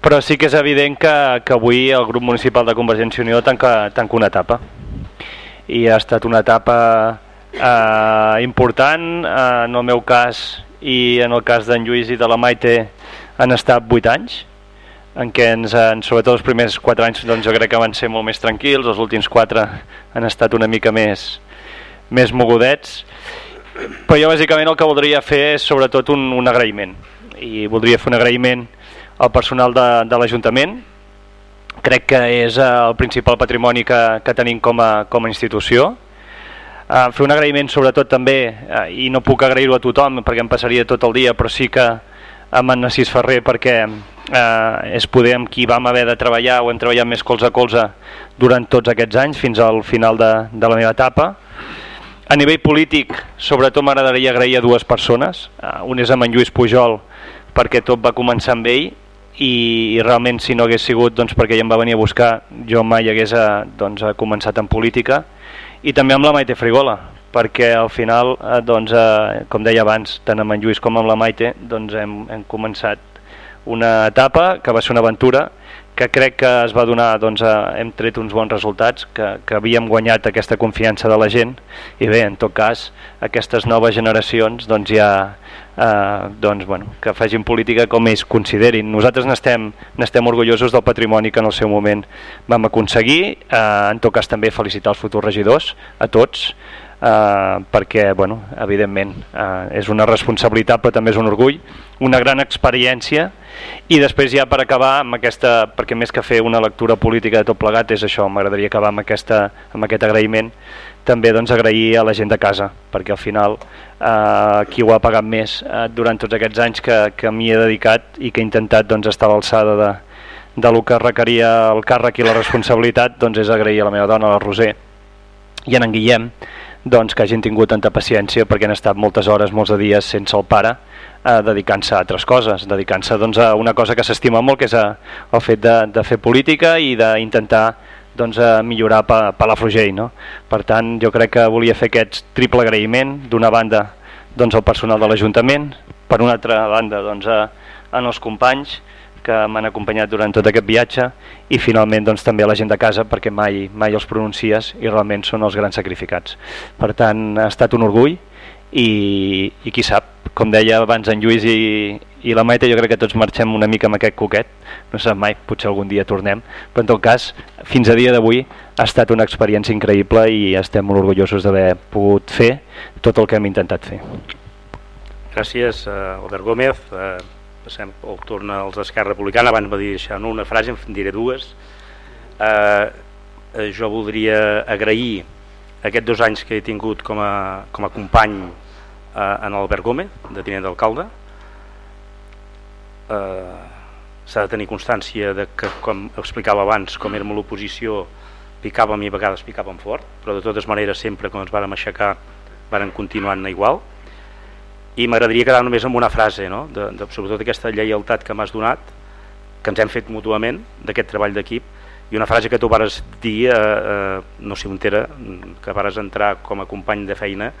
però sí que és evident que, que avui el grup municipal de Convergència i Unió tanca, tanca una etapa i ha estat una etapa eh, important eh, en el meu cas i en el cas d'en Lluís i de la Maite han estat 8 anys en què ens, en, sobretot els primers 4 anys doncs jo crec que van ser molt més tranquils els últims 4 han estat una mica més més mogudets. Però jo bàsicament el que voldria fer és sobretot un, un agraïment. I voldria fer un agraïment al personal de, de l'Ajuntament. Crec que és el principal patrimoni que, que tenim com a, com a institució. Uh, fer un agraïment sobretot també, uh, i no puc agrair-ho a tothom perquè em passaria tot el dia, però sí que amb en Narcís Ferrer perquè uh, és poder amb qui vam haver de treballar o hem treballat més colze a colze durant tots aquests anys fins al final de, de la meva etapa. A nivell polític, sobretot m'agradaria agrair a dues persones. Uh, un és amb en Lluís Pujol, perquè tot va començar amb ell i, i realment si no hagués sigut doncs, perquè ell em va venir a buscar jo mai hagués a, eh, doncs, a començat en política i també amb la Maite Frigola perquè al final, eh, doncs, eh, com deia abans, tant amb en Lluís com amb la Maite doncs hem, hem començat una etapa que va ser una aventura que crec que es va donar, doncs, hem tret uns bons resultats, que, que havíem guanyat aquesta confiança de la gent i bé, en tot cas, aquestes noves generacions doncs ja eh, doncs, bueno, que facin política com ells considerin. Nosaltres n'estem orgullosos del patrimoni que en el seu moment vam aconseguir, eh, en tot cas també felicitar els futurs regidors, a tots, eh, perquè bueno, evidentment eh, és una responsabilitat però també és un orgull, una gran experiència. I després ja per acabar amb aquesta, perquè més que fer una lectura política de tot plegat és això, m'agradaria acabar amb, aquesta, amb aquest agraïment. També doncs, agrair a la gent de casa perquè al final eh, qui ho ha pagat més eh, durant tots aquests anys que, que m'hi he dedicat i que he intentat doncs, estar a l'alçada de, de lo que requeria el càrrec i la responsabilitat doncs és agrair a la meva dona, la Roser i en en Guillem doncs, que hagin tingut tanta paciència perquè han estat moltes hores, molts dies sense el pare eh, dedicant-se a altres coses dedicant-se doncs, a una cosa que s'estima molt que és a, el fet de, de fer política i d'intentar doncs, a millorar Palafrugell. No? Per tant, jo crec que volia fer aquest triple agraïment, d'una banda doncs, al personal de l'Ajuntament, per una altra banda doncs, a, a els companys que m'han acompanyat durant tot aquest viatge i finalment doncs, també a la gent de casa perquè mai, mai els pronuncies i realment són els grans sacrificats. Per tant, ha estat un orgull i, i qui sap, com deia abans en Lluís i, i la Maite, jo crec que tots marxem una mica amb aquest coquet, no sap mai, potser algun dia tornem, però en tot cas, fins a dia d'avui ha estat una experiència increïble i estem molt orgullosos d'haver pogut fer tot el que hem intentat fer. Gràcies, uh, Albert Gómez. Uh, passem el torn als d'Esquerra Republicana. Abans va dir això, no? una frase, en diré dues. Uh, eh, jo voldria agrair aquests dos anys que he tingut com a, com a company eh, en Albert Gómez, de tinent d'alcalde. Eh, S'ha de tenir constància de que, com explicava abans, com érem l'oposició, picàvem i a vegades picàvem fort, però de totes maneres sempre quan ens vàrem aixecar varen continuant igual. I m'agradaria quedar només amb una frase, no? de, de, sobretot aquesta lleialtat que m'has donat, que ens hem fet mútuament, d'aquest treball d'equip, i una frase que tu vares dir, eh, eh, no sé on era, que vares entrar com a company de feina,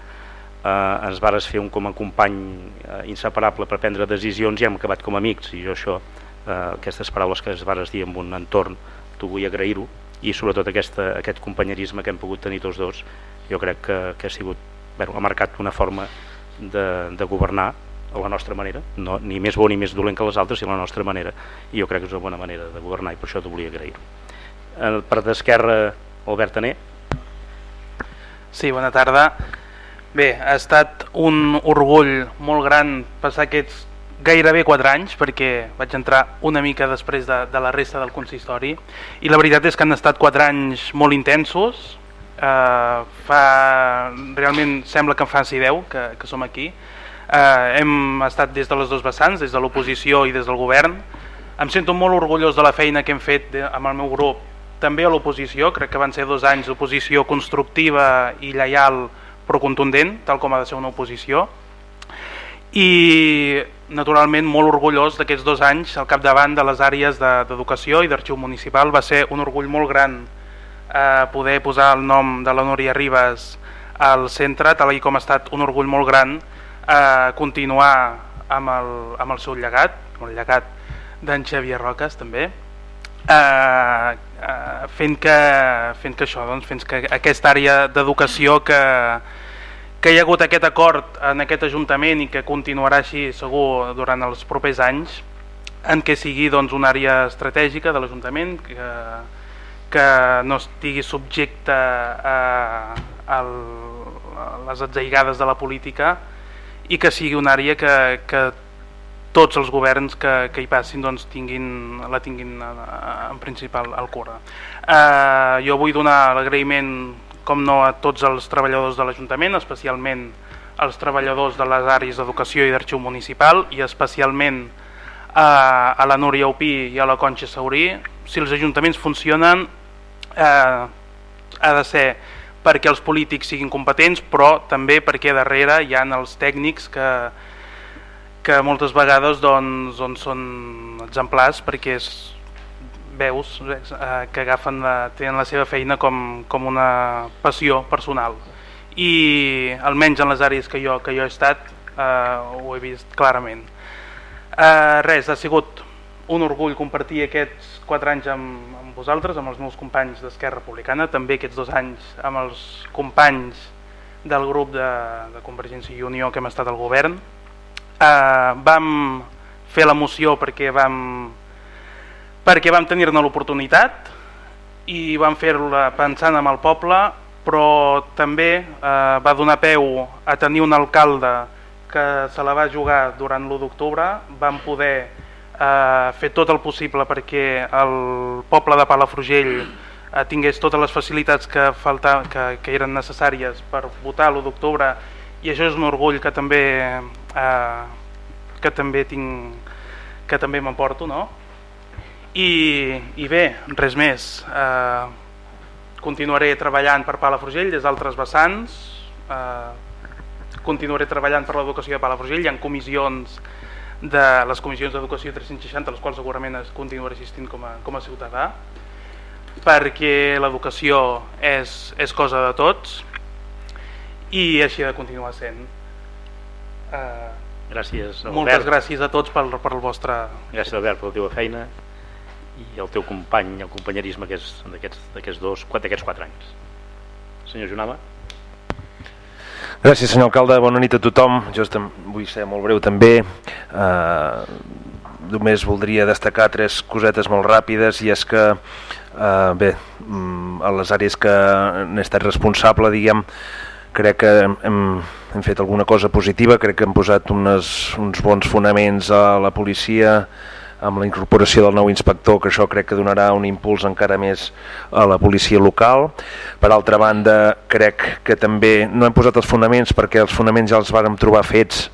eh, ens vares fer un com a company eh, inseparable per prendre decisions i hem acabat com amics, i jo això, eh, aquestes paraules que es vares dir en un entorn, t'ho vull agrair-ho, i sobretot aquesta, aquest companyerisme que hem pogut tenir tots dos, jo crec que, que ha sigut, bueno, ha marcat una forma de, de governar a la nostra manera, no, ni més bo ni més dolent que les altres, sinó la nostra manera, i jo crec que és una bona manera de governar i per això t'ho volia agrair-ho. Eh, per d'esquerra, Albert Aner. Sí, bona tarda. Bé, ha estat un orgull molt gran passar aquests gairebé 4 anys perquè vaig entrar una mica després de, de la resta del consistori i la veritat és que han estat 4 anys molt intensos uh, fa, realment sembla que en faci 10 que, que som aquí. Uh, hem estat des de les dos vessants des de l'oposició i des del govern. Em sento molt orgullós de la feina que hem fet de, amb el meu grup també a l'oposició, crec que van ser dos anys d'oposició constructiva i lleial però contundent, tal com ha de ser una oposició. I naturalment molt orgullós d'aquests dos anys al capdavant de les àrees d'educació de, i d'arxiu municipal. Va ser un orgull molt gran eh, poder posar el nom de la Núria Ribas al centre, tal com ha estat un orgull molt gran eh, continuar amb el, amb el seu llegat, el llegat d'en Xavier Roques també. Eh, eh, fent, que, fent que això, doncs, fent que aquesta àrea d'educació que, que hi ha hagut aquest acord en aquest Ajuntament i que continuarà així segur durant els propers anys en què sigui doncs, una àrea estratègica de l'Ajuntament que, que no estigui subjecte a, a, les atzaigades de la política i que sigui una àrea que, que tots els governs que, que hi passin doncs, tinguin, la tinguin eh, en principal al cura. Eh, jo vull donar l'agraïment, com no, a tots els treballadors de l'Ajuntament, especialment als treballadors de les àrees d'educació i d'arxiu municipal i especialment a, a la Núria Opí i a la Conxa Saurí. Si els ajuntaments funcionen, eh, ha de ser perquè els polítics siguin competents, però també perquè darrere hi ha els tècnics que, que moltes vegades doncs, doncs són exemplars perquè és, veus eh, que agafen la, tenen la seva feina com, com una passió personal. I almenys en les àrees que jo, que jo he estat eh, ho he vist clarament. Eh, res, ha sigut un orgull compartir aquests quatre anys amb, amb vosaltres, amb els meus companys d'Esquerra Republicana, també aquests dos anys amb els companys del grup de, de Convergència i Unió que hem estat al govern. Eh, vam fer la moció perquè vam, perquè vam tenir-ne l'oportunitat i vam fer-la pensant en el poble, però també eh, va donar peu a tenir un alcalde que se la va jugar durant l'1 d'octubre, vam poder eh, fer tot el possible perquè el poble de Palafrugell eh, tingués totes les facilitats que, falta, que, que eren necessàries per votar l'1 d'octubre. I això és un orgull que també eh, que també tinc que també m'emporto no? I, i bé, res més. Eh, continuaré treballant per Palafrugell des d'altres vessants. Eh, continuaré treballant per l'educació de Palafrugell hi ha comissions de les comissions d'educació 360 les quals segurament es continuaré assistint com a, com a ciutadà perquè l'educació és, és cosa de tots i així ha de continuar sent. Eh, gràcies Albert. moltes gràcies a tots per, per el vostre gràcies Albert per la teva feina i el teu company, el companyerisme d'aquests dos, d'aquests quatre anys. Senyor Junama Gràcies senyor alcalde, bona nit a tothom. Jo vull ser molt breu també. Eh, només voldria destacar tres cosetes molt ràpides i és que eh, bé, mm, a les àrees que n'he estat responsable diguem crec que hem, hem fet alguna cosa positiva, crec que hem posat unes, uns bons fonaments a la policia amb la incorporació del nou inspector, que això crec que donarà un impuls encara més a la policia local. Per altra banda, crec que també no hem posat els fonaments perquè els fonaments ja els vàrem trobar fets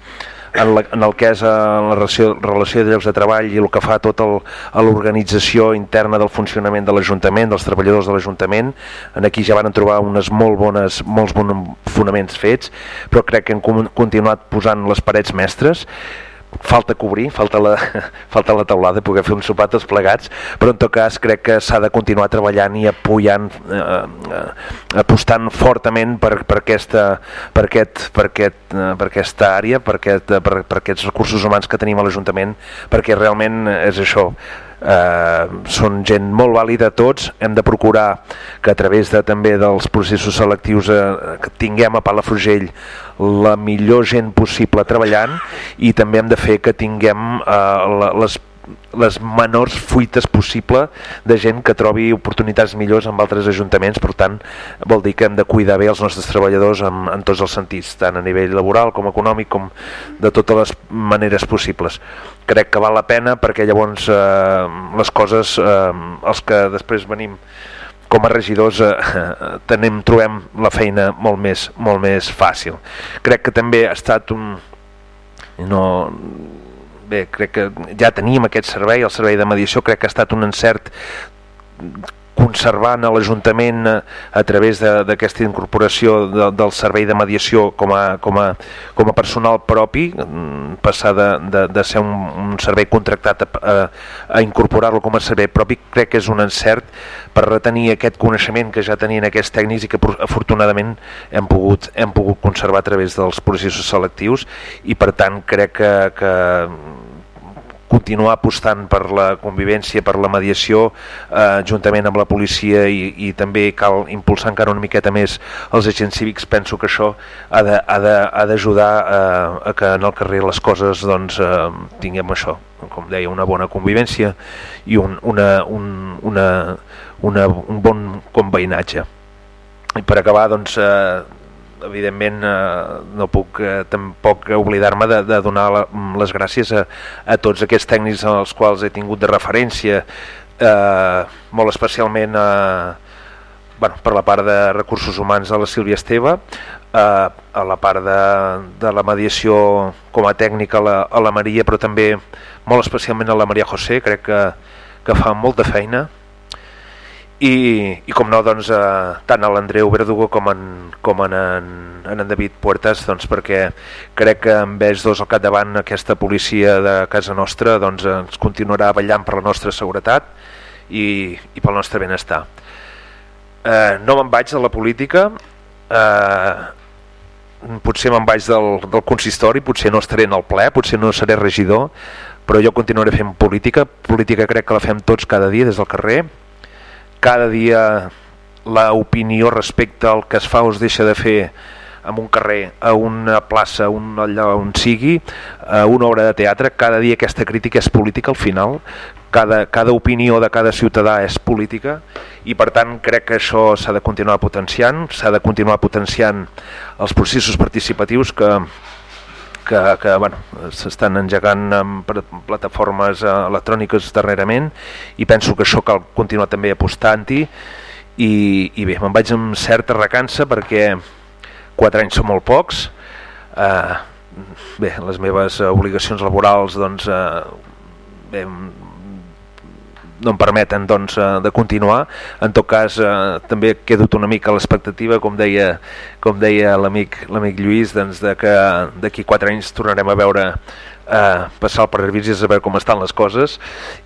en, la, en el que és en la relació, relació de llocs de treball i el que fa tota l'organització interna del funcionament de l'Ajuntament, dels treballadors de l'Ajuntament. En aquí ja van trobar unes molt bones, molts bons fonaments fets, però crec que hem continuat posant les parets mestres falta cobrir, falta la, falta la taulada, poder fer un sopar tots plegats, però en tot cas crec que s'ha de continuar treballant i apoyant, eh, eh, apostant fortament per, per, aquesta, per, aquest, per, aquest, eh, per aquesta àrea, per, aquest, per, per aquests recursos humans que tenim a l'Ajuntament, perquè realment és això, eh, són gent molt vàlida tots, hem de procurar que a través de, també dels processos selectius eh, que tinguem a Palafrugell la millor gent possible treballant i també hem de fer que tinguem eh, les les menors fuites possible de gent que trobi oportunitats millors amb altres ajuntaments, per tant vol dir que hem de cuidar bé els nostres treballadors en, en tots els sentits, tant a nivell laboral com econòmic com de totes les maneres possibles. Crec que val la pena perquè llavors eh, les coses, eh, els que després venim com a regidors eh, tenim, trobem la feina molt més, molt més fàcil. Crec que també ha estat un... No, bé, crec que ja teníem aquest servei, el servei de mediació, crec que ha estat un encert conservant a l'Ajuntament a, a través d'aquesta incorporació de, del servei de mediació com a, com a, com a personal propi, mm, passar de, de, de ser un, un servei contractat a, a, a incorporar-lo com a servei propi, crec que és un encert per retenir aquest coneixement que ja tenien aquests tècnics i que afortunadament hem pogut, hem pogut conservar a través dels processos selectius i per tant crec que, que continuar apostant per la convivència, per la mediació, eh, juntament amb la policia i, i també cal impulsar encara una miqueta més els agents cívics. Penso que això ha d'ajudar eh, a que en el carrer les coses doncs, eh, tinguem això, com deia, una bona convivència i un, una, un, una, una, un bon conveïnatge. I per acabar, doncs, eh, evidentment eh, no puc eh, tampoc oblidar-me de, de donar la, les gràcies a, a tots aquests tècnics als quals he tingut de referència eh, molt especialment a, bueno, per la part de recursos humans a la Sílvia Esteve eh, a la part de, de la mediació com a tècnica a la, a la Maria però també molt especialment a la Maria José. Crec que, que fa molta feina i, i com no, doncs, eh, tant a l'Andreu Verdugo com en, com en, en, en David Puertas doncs, perquè crec que amb ells dos al capdavant aquesta policia de casa nostra doncs, ens continuarà ballant per la nostra seguretat i, i pel nostre benestar. Eh, no me'n vaig de la política, eh, potser me'n vaig del, del consistori, potser no estaré en el ple, potser no seré regidor, però jo continuaré fent política, política crec que la fem tots cada dia des del carrer, cada dia l'opinió respecte al que es fa o es deixa de fer en un carrer, a una plaça, un allà on sigui, a una obra de teatre, cada dia aquesta crítica és política al final, cada, cada opinió de cada ciutadà és política i per tant crec que això s'ha de continuar potenciant, s'ha de continuar potenciant els processos participatius que, que, que bueno, s'estan engegant amb plataformes eh, electròniques darrerament i penso que això cal continuar també apostant-hi. I, i bé, me'n vaig amb certa recança perquè 4 anys són molt pocs. Eh, bé, les meves obligacions laborals doncs eh, bé, no em permeten doncs, eh, de continuar. En tot cas, eh, també quedo una mica a l'expectativa, com deia, com deia l'amic Lluís, doncs, de que d'aquí quatre anys tornarem a veure eh, passar el i a saber com estan les coses.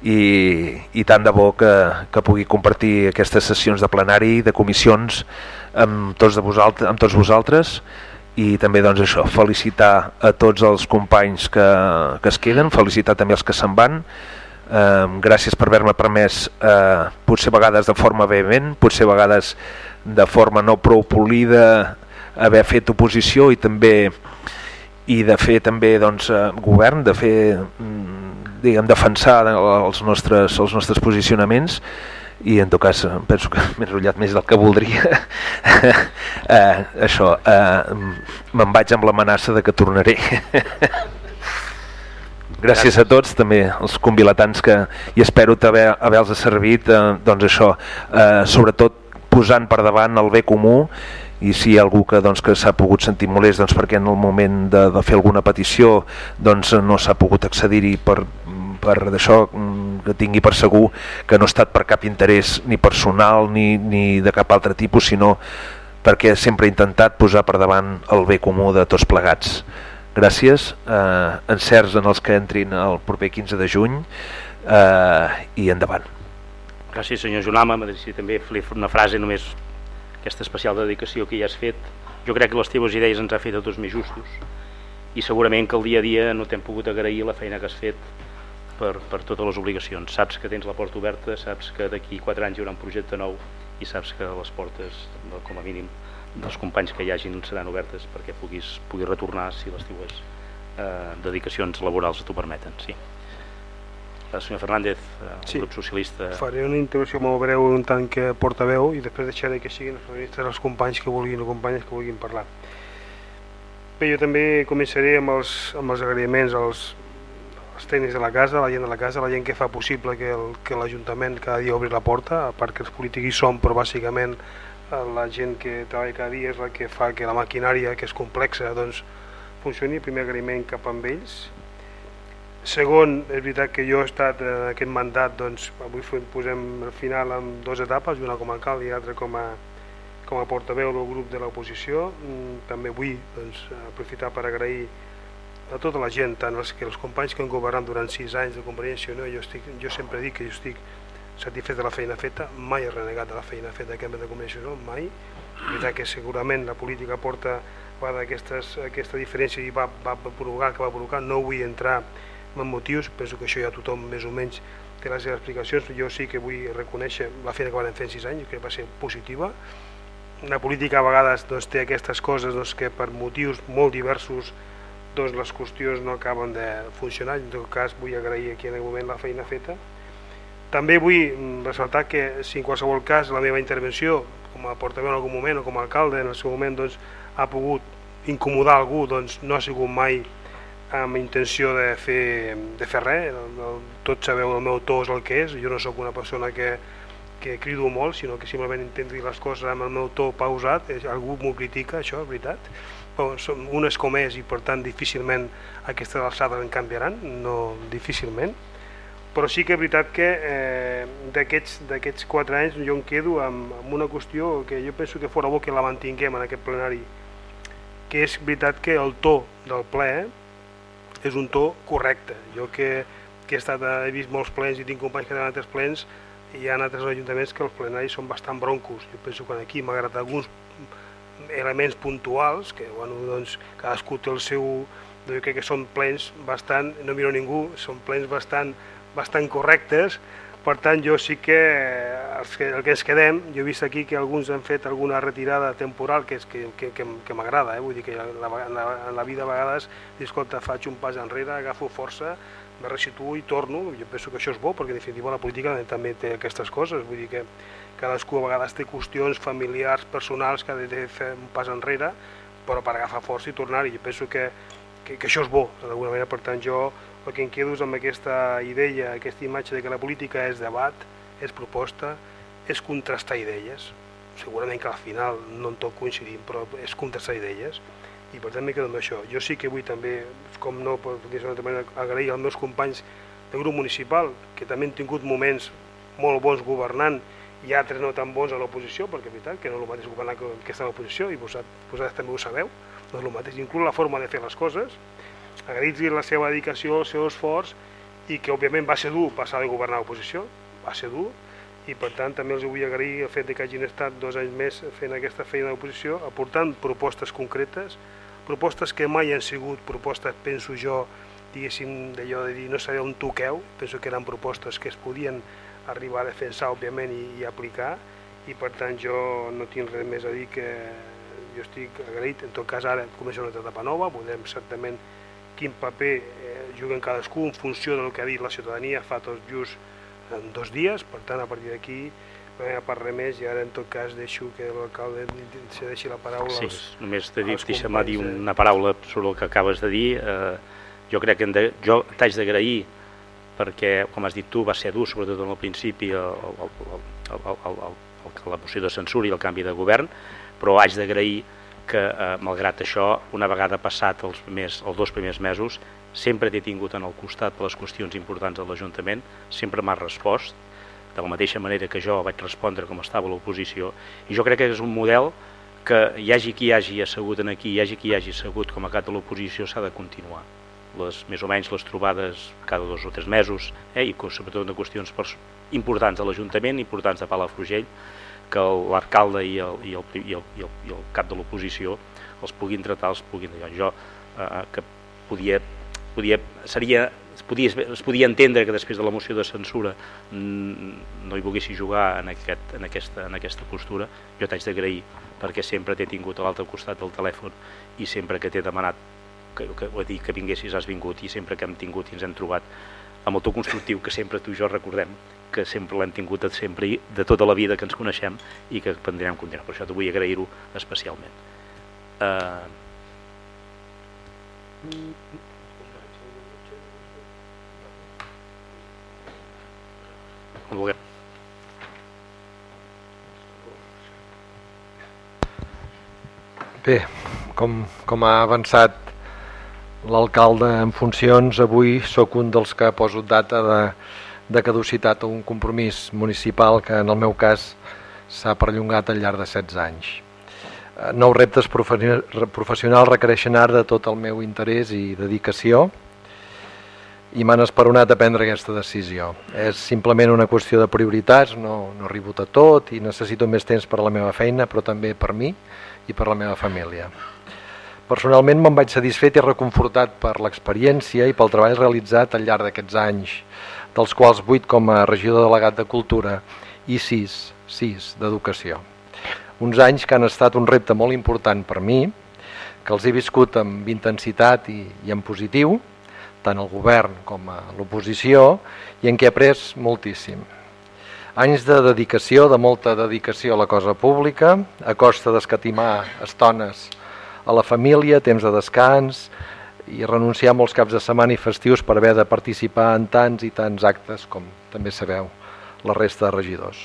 I, i tant de bo que, que pugui compartir aquestes sessions de plenari, de comissions amb tots, de vosaltres, amb tots vosaltres. I també doncs això, felicitar a tots els companys que, que es queden, felicitar també els que se'n van eh, gràcies per haver-me permès eh, potser vegades de forma vehement, potser vegades de forma no prou polida haver fet oposició i també i de fer també doncs, eh, govern, de fer mm, diguem, defensar els nostres, els nostres posicionaments. I en tot cas penso que m'he enrotllat més del que voldria. Eh, això eh, me'n vaig amb l'amenaça de que tornaré Gràcies a tots, també els convilatants que i espero haver-los haver servit eh, doncs això, eh, sobretot posant per davant el bé comú i si hi ha algú que doncs, que s'ha pogut sentir molest doncs, perquè en el moment de, de fer alguna petició doncs, no s'ha pogut accedir-hi per, per d'això mm, que tingui per segur que no ha estat per cap interès ni personal ni, ni de cap altre tipus sinó perquè sempre he intentat posar per davant el bé comú de tots plegats gràcies eh, encerts en els que entrin el proper 15 de juny eh, i endavant. Gràcies senyor Junama, m'adrecia també una frase només aquesta especial dedicació que ja has fet. Jo crec que les teves idees ens ha fet a tots més justos i segurament que el dia a dia no t'hem pogut agrair la feina que has fet per, per totes les obligacions. Saps que tens la porta oberta, saps que d'aquí 4 anys hi haurà un projecte nou i saps que les portes, com a mínim dels companys que hi hagin seran obertes perquè puguis, puguis retornar si les teues eh, dedicacions laborals t'ho permeten sí. El eh, senyor Fernández, el eh, sí. grup socialista... Faré una intervenció molt breu en tant que portaveu i després deixaré que siguin els periodistes els companys que vulguin o companyes que vulguin parlar. Bé, jo també començaré amb els, amb els agraïments als, als tècnics de la casa, la gent de la casa, la gent que fa possible que l'Ajuntament cada dia obri la porta, a part que els polítics hi són, però bàsicament eh, la gent que treballa cada dia és la que fa que la maquinària, que és complexa, doncs funcioni. Primer agraïment cap amb ells Segon, és veritat que jo he estat en aquest mandat, doncs avui posem al final en dues etapes, una com a alcalde i l'altra com a, com a portaveu del grup de l'oposició. Mm, també vull doncs, aprofitar per agrair a tota la gent, tant els, que els companys que han governat durant sis anys de Convergència no, jo, estic, jo sempre dic que jo estic satisfet de la feina feta, mai he renegat de la feina feta que hem de Convergència no, mai. És que segurament la política porta va d'aquestes aquesta diferència i va, va provocar que va provocar, no vull entrar amb motius, penso que això ja tothom més o menys té les seves explicacions, jo sí que vull reconèixer la feina que van fer en 6 anys, que va ser positiva. La política a vegades doncs, té aquestes coses doncs, que per motius molt diversos doncs, les qüestions no acaben de funcionar, en tot cas vull agrair aquí en el moment la feina feta. També vull ressaltar que si en qualsevol cas la meva intervenció com a portaveu en algun moment o com a alcalde en el seu moment doncs, ha pogut incomodar algú, doncs no ha sigut mai amb intenció de fer, de fer res, tots sabeu el meu to és el que és, jo no sóc una persona que, que crido molt, sinó que simplement intento dir les coses amb el meu to pausat, algú m'ho critica, això és veritat, però som, un és com és i per tant difícilment aquestes alçades en canviaran, no difícilment, però sí que és veritat que eh, d'aquests quatre anys jo em quedo amb, amb una qüestió que jo penso que fora bo que la mantinguem en aquest plenari, que és veritat que el to del ple, és un to correcte. Jo que, que he, estat, he vist molts plens i tinc companys que tenen altres plens, hi ha altres ajuntaments que els plenaris són bastant broncos. Jo penso que aquí m'ha agradat alguns elements puntuals, que bueno, doncs, cadascú té el seu... Jo crec que són plens bastant, no miro ningú, són plens bastant, bastant correctes, per tant, jo sí que, els que el que ens quedem, jo he vist aquí que alguns han fet alguna retirada temporal que, és, que, que, que, que m'agrada, eh? vull dir que la, la, la vida a vegades, escolta, faig un pas enrere, agafo força, me resituo i torno, jo penso que això és bo, perquè en definitiva la política també té aquestes coses, vull dir que cadascú a vegades té qüestions familiars, personals, que ha de fer un pas enrere, però per agafar força i tornar, i jo penso que, que, que això és bo, d'alguna manera, per tant jo el que em quedo amb aquesta idea, aquesta imatge de que la política és debat, és proposta, és contrastar idees. Segurament que al final no en tot coincidim, però és contrastar idees. I per tant m'he quedat amb això. Jo sí que vull també, com no, per dir manera, agrair als meus companys del grup municipal, que també han tingut moments molt bons governant i altres no tan bons a l'oposició, perquè és veritat que no és el mateix governar que estar a l'oposició, i vosaltres, vosaltres també ho sabeu, no és el mateix, inclús la forma de fer les coses, agrair la seva dedicació, el seu esforç i que òbviament va ser dur passar de governar a l'oposició, va ser dur i per tant també els vull agrair el fet de que hagin estat dos anys més fent aquesta feina d'oposició, aportant propostes concretes, propostes que mai han sigut propostes, penso jo, diguéssim, d'allò de dir no sabeu on toqueu, penso que eren propostes que es podien arribar a defensar, òbviament, i, i aplicar, i per tant jo no tinc res més a dir que jo estic agraït, en tot cas ara comença una etapa nova, podem certament quin paper eh, juguen cadascú en funció del que ha dit la ciutadania fa tot just en dos dies, per tant a partir d'aquí no hi ha per res més i ara en tot cas deixo que l'alcalde se deixi la paraula sí, als, només te dic, deixa'm dir una paraula sobre el que acabes de dir. Eh, jo crec que de, jo t'haig d'agrair perquè, com has dit tu, va ser dur, sobretot en el principi, el, el, el, el, el, el, la moció de censura i el canvi de govern, però haig d'agrair que, eh, malgrat això, una vegada passat els, primers, els dos primers mesos, sempre t'he tingut en el costat per les qüestions importants de l'Ajuntament, sempre m'ha respost, de la mateixa manera que jo vaig respondre com estava l'oposició, i jo crec que és un model que hi hagi qui hi hagi assegut en aquí, hi hagi qui hi hagi assegut com a cap de l'oposició, s'ha de continuar. Les, més o menys les trobades cada dos o tres mesos, eh, i sobretot de qüestions importants de l'Ajuntament, importants de Palafrugell, que l'arcalde i, el, i, el, i, el, i, i el cap de l'oposició els puguin tratar, els puguin... Jo eh, que podia, podia, seria, es, podia, es podia entendre que després de la moció de censura no hi volguessi jugar en, aquest, en, aquesta, en aquesta postura, jo t'haig d'agrair perquè sempre t'he tingut a l'altre costat del telèfon i sempre que t'he demanat que, que, que, que vinguessis has vingut i sempre que hem tingut i ens hem trobat amb el to constructiu que sempre tu i jo recordem que sempre l'hem tingut sempre i de tota la vida que ens coneixem i que prendrem continuar. Per això t'ho vull agrair-ho especialment. Uh... Bé, com, com ha avançat l'alcalde en funcions, avui sóc un dels que posat data de, de caducitat a un compromís municipal que en el meu cas s'ha perllongat al llarg de 16 anys. Eh, nous reptes professionals requereixen ara de tot el meu interès i dedicació i m'han esperonat a prendre aquesta decisió. És simplement una qüestió de prioritats, no, no arribo a tot i necessito més temps per a la meva feina, però també per mi i per la meva família. Personalment me'n vaig satisfet i reconfortat per l'experiència i pel treball realitzat al llarg d'aquests anys, dels quals 8 com a regidor delegat de Cultura i 6, 6 d'Educació. Uns anys que han estat un repte molt important per mi, que els he viscut amb intensitat i, i en positiu, tant el govern com a l'oposició, i en què he après moltíssim. Anys de dedicació, de molta dedicació a la cosa pública, a costa d'escatimar estones a la família, temps de descans i renunciar molts caps de setmana i festius per haver de participar en tants i tants actes com també sabeu la resta de regidors.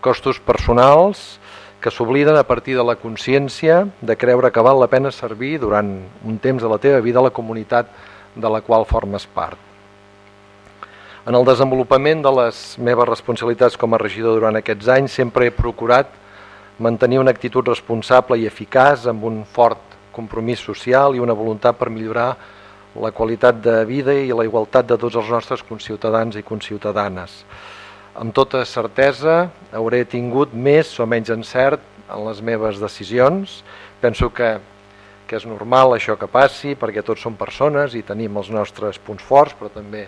Costos personals que s'obliden a partir de la consciència de creure que val la pena servir durant un temps de la teva vida a la comunitat de la qual formes part. En el desenvolupament de les meves responsabilitats com a regidor durant aquests anys sempre he procurat mantenir una actitud responsable i eficaç amb un fort compromís social i una voluntat per millorar la qualitat de vida i la igualtat de tots els nostres conciutadans i conciutadanes. Amb tota certesa hauré tingut més o menys encert en les meves decisions. Penso que, que és normal això que passi perquè tots som persones i tenim els nostres punts forts però també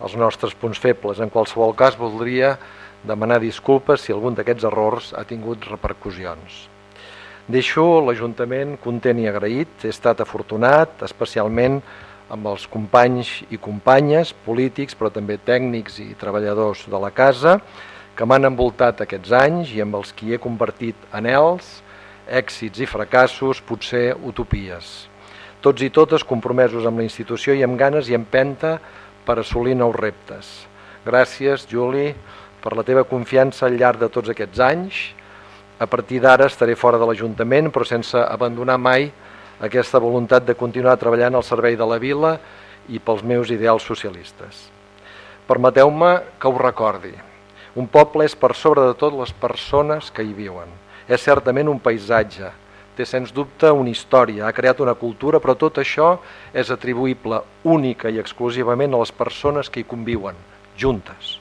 els nostres punts febles. En qualsevol cas voldria demanar disculpes si algun d'aquests errors ha tingut repercussions. Deixo l'Ajuntament content i agraït, he estat afortunat, especialment amb els companys i companyes polítics, però també tècnics i treballadors de la casa, que m'han envoltat aquests anys i amb els qui he compartit anels, èxits i fracassos, potser utopies. Tots i totes compromesos amb la institució i amb ganes i empenta per assolir nous reptes. Gràcies, Juli, per la teva confiança al llarg de tots aquests anys a partir d'ara estaré fora de l'Ajuntament, però sense abandonar mai aquesta voluntat de continuar treballant al servei de la vila i pels meus ideals socialistes. Permeteu-me que ho recordi. Un poble és per sobre de tot les persones que hi viuen. És certament un paisatge, té sens dubte una història, ha creat una cultura, però tot això és atribuïble única i exclusivament a les persones que hi conviuen, juntes.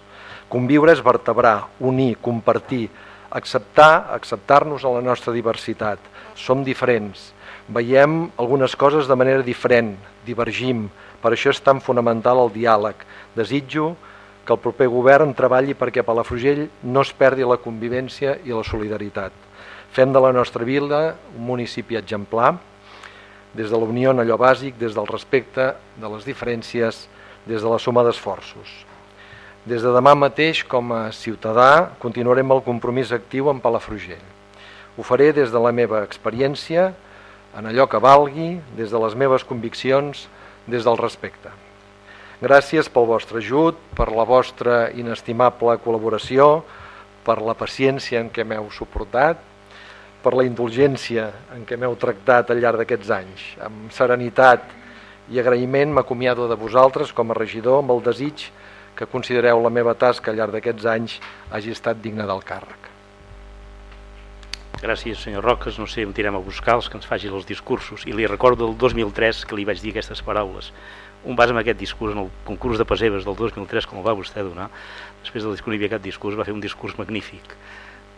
Conviure és vertebrar, unir, compartir, acceptar, acceptar-nos a la nostra diversitat. Som diferents, veiem algunes coses de manera diferent, divergim, per això és tan fonamental el diàleg. Desitjo el proper govern treballi perquè Palafrugell no es perdi la convivència i la solidaritat. Fem de la nostra vila un municipi exemplar, des de la unió en allò bàsic, des del respecte de les diferències, des de la suma d'esforços. Des de demà mateix, com a ciutadà, continuarem el compromís actiu amb Palafrugell. Ho faré des de la meva experiència, en allò que valgui, des de les meves conviccions, des del respecte. Gràcies pel vostre ajut, per la vostra inestimable col·laboració, per la paciència en què m'heu suportat, per la indulgència en què m'heu tractat al llarg d'aquests anys. Amb serenitat i agraïment m'acomiado de vosaltres com a regidor amb el desig que considereu la meva tasca al llarg d'aquests anys hagi estat digna del càrrec. Gràcies, senyor Roques. No sé on tirem a buscar els que ens facin els discursos. I li recordo el 2003 que li vaig dir aquestes paraules. Un vas amb aquest discurs en el concurs de pesseves del 2003, com el va vostè donar. Després del discurs hi havia aquest discurs, va fer un discurs magnífic.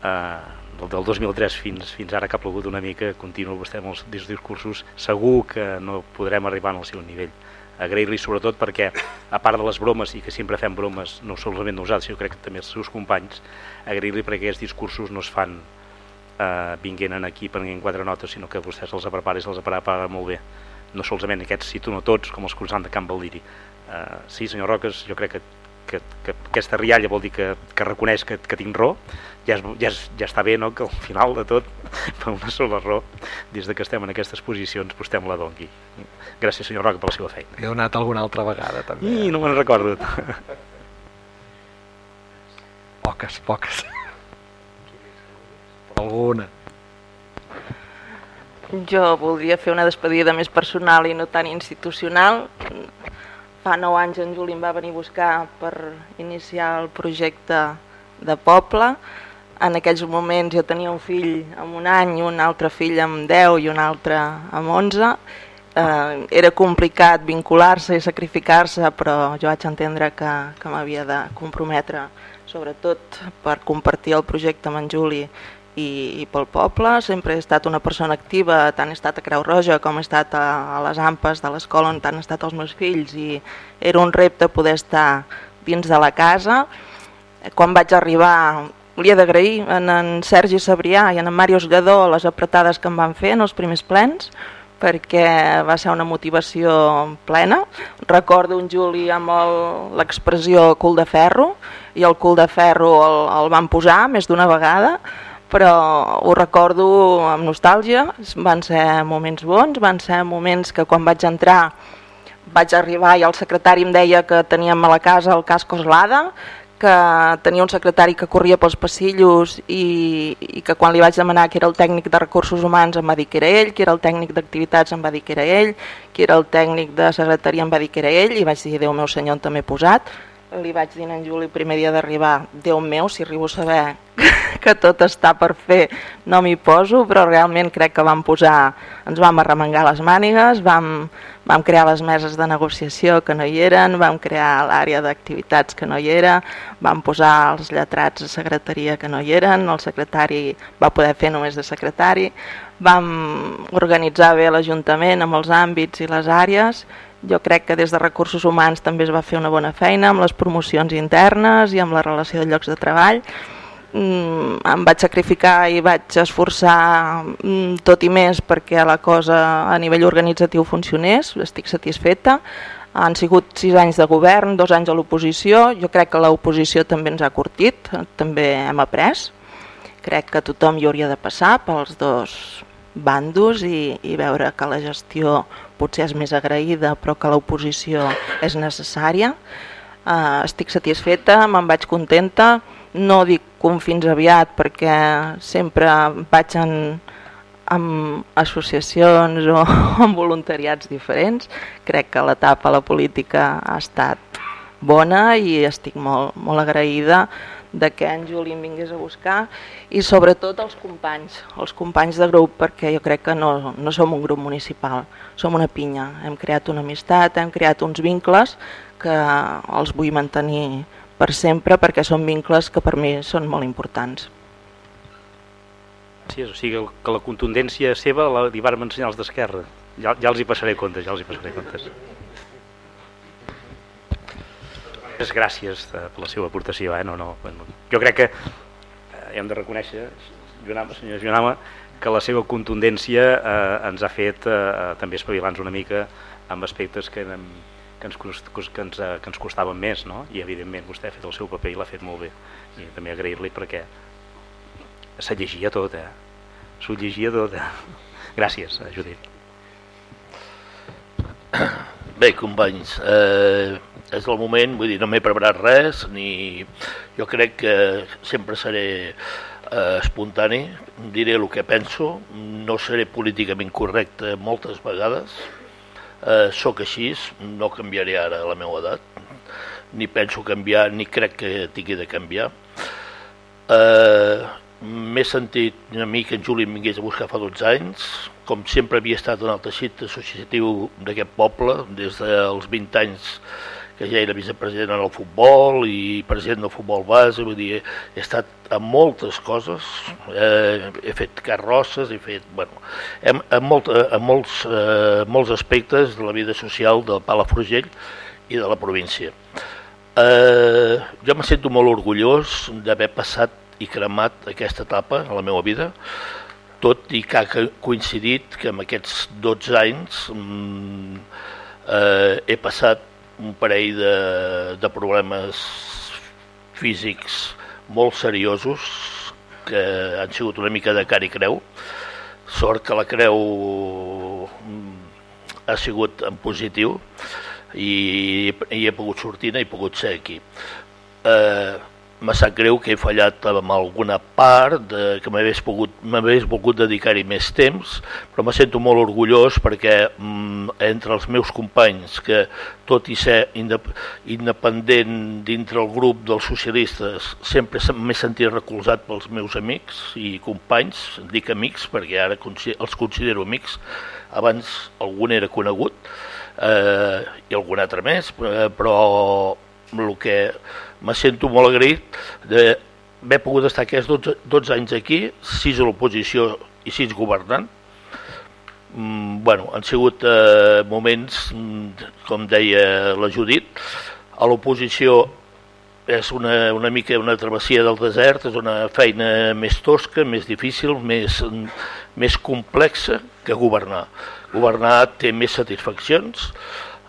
Uh, del 2003 fins, fins ara que ha plogut una mica, continua vostè amb els discursos, segur que no podrem arribar al seu nivell. Agrair-li sobretot perquè, a part de les bromes, i que sempre fem bromes, no solament nosaltres, sinó crec que també els seus companys, agrair-li perquè aquests discursos no es fan eh, vinguent aquí prenent quatre notes, sinó que vostès els preparen i se'ls prepara molt bé. No solament aquests, cito no tots, com els cursants de Camp Valdiri. Eh, sí, senyor Roques, jo crec que, que, que aquesta rialla vol dir que, que reconeix que, que tinc raó, ja, és, ja, és, ja està bé no? que al final de tot, per una sola raó, des de que estem en aquestes posicions, vostè me la dongui. Gràcies, senyor Roca, per la seva feina. He donat alguna altra vegada, també. I no me'n recordo. Poques, poques alguna. Jo voldria fer una despedida més personal i no tan institucional. Fa nou anys en Juli em va venir a buscar per iniciar el projecte de poble. En aquells moments jo tenia un fill amb un any, un altre fill amb 10 i un altre amb 11. Eh, era complicat vincular-se i sacrificar-se, però jo vaig entendre que, que m'havia de comprometre, sobretot per compartir el projecte amb en Juli i, pel poble. Sempre he estat una persona activa, tant he estat a Creu Roja com he estat a, les AMPes de l'escola on han estat els meus fills i era un repte poder estar dins de la casa. Quan vaig arribar li he d'agrair en en Sergi Sabrià i en en Màrius Lledó les apretades que em van fer en els primers plens perquè va ser una motivació plena. Recordo un Juli amb l'expressió cul de ferro i el cul de ferro el, el van posar més d'una vegada però ho recordo amb nostàlgia, van ser moments bons, van ser moments que quan vaig entrar vaig arribar i el secretari em deia que teníem a la casa el cas Coslada, que tenia un secretari que corria pels passillos i, i que quan li vaig demanar que era el tècnic de recursos humans em va dir que era ell, que era el tècnic d'activitats em va dir que era ell, que era el tècnic de secretaria em va dir que era ell i vaig dir, Déu meu senyor, on també he posat li vaig dir a en Juli el primer dia d'arribar, Déu meu, si arribo a saber que tot està per fer, no m'hi poso, però realment crec que vam posar, ens vam arremengar les mànigues, vam, vam crear les meses de negociació que no hi eren, vam crear l'àrea d'activitats que no hi era, vam posar els lletrats de secretaria que no hi eren, el secretari va poder fer només de secretari, vam organitzar bé l'Ajuntament amb els àmbits i les àrees, jo crec que des de recursos humans també es va fer una bona feina amb les promocions internes i amb la relació de llocs de treball. Mm, em vaig sacrificar i vaig esforçar mm, tot i més perquè la cosa a nivell organitzatiu funcionés, estic satisfeta. Han sigut sis anys de govern, dos anys a l'oposició, jo crec que l'oposició també ens ha curtit, també hem après. Crec que tothom hi hauria de passar pels dos bandos i, i veure que la gestió potser és més agraïda però que l'oposició és necessària. Uh, estic satisfeta, me'n vaig contenta, no dic com fins aviat perquè sempre vaig en, amb associacions o amb voluntariats diferents. Crec que l'etapa a la política ha estat bona i estic molt, molt agraïda de que en Juli em vingués a buscar i sobretot els companys, els companys de grup, perquè jo crec que no, no som un grup municipal, som una pinya. Hem creat una amistat, hem creat uns vincles que els vull mantenir per sempre perquè són vincles que per mi són molt importants. Sí, o sigui que la contundència seva la, li van ensenyar els d'Esquerra. Ja, ja els hi passaré comptes, ja els hi passaré comptes. Moltes gràcies eh, per la seva aportació. Eh? No, no, jo crec que eh, hem de reconèixer, Jonama, senyor Jonama, que la seva contundència eh, ens ha fet eh, eh també espavilar-nos una mica amb aspectes que, hem, que, ens, que, ens, que ens costaven més no? i evidentment vostè ha fet el seu paper i l'ha fet molt bé i també agrair-li perquè se llegia tot eh? s'ho llegia tot eh? gràcies Judit Bé, companys, eh, és el moment, vull dir, no m'he preparat res, ni jo crec que sempre seré eh, espontani, diré el que penso, no seré políticament correcte moltes vegades, eh, sóc així, no canviaré ara la meva edat, ni penso canviar, ni crec que tingui de canviar. Eh, M'he sentit a mi que en Juli em vingués a buscar fa 12 anys, com sempre havia estat en el teixit associatiu d'aquest poble, des dels 20 anys que ja era vicepresident en el futbol i president del futbol base, vull dir, he estat a moltes coses, eh, he fet carrosses, he fet, bueno, en, en, molt, en molts, eh, molts aspectes de la vida social del Palafrugell i de la província. Eh, jo me sento molt orgullós d'haver passat i cremat aquesta etapa a la meva vida, tot i que ha coincidit que en aquests 12 anys mm, eh, he passat un parell de, de problemes físics molt seriosos que han sigut una mica de cara i creu. Sort que la creu mm, ha sigut en positiu i, i he pogut sortir i he pogut ser aquí. Eh, me sap greu que he fallat amb alguna part, de, que m'hagués pogut, volgut dedicar-hi més temps, però me sento molt orgullós perquè mm, entre els meus companys, que tot i ser independent dintre el grup dels socialistes, sempre m'he sentit recolzat pels meus amics i companys, dic amics perquè ara els considero amics, abans algun era conegut eh, i algun altre més, eh, però el que me sento molt agraït d'haver pogut estar aquests 12, 12 anys aquí, 6 a l'oposició i 6 governant. Mm, bueno, han sigut eh, moments, mm, com deia la Judit, a l'oposició és una, una mica una travessia del desert, és una feina més tosca, més difícil, més, més complexa que governar. Governar té més satisfaccions,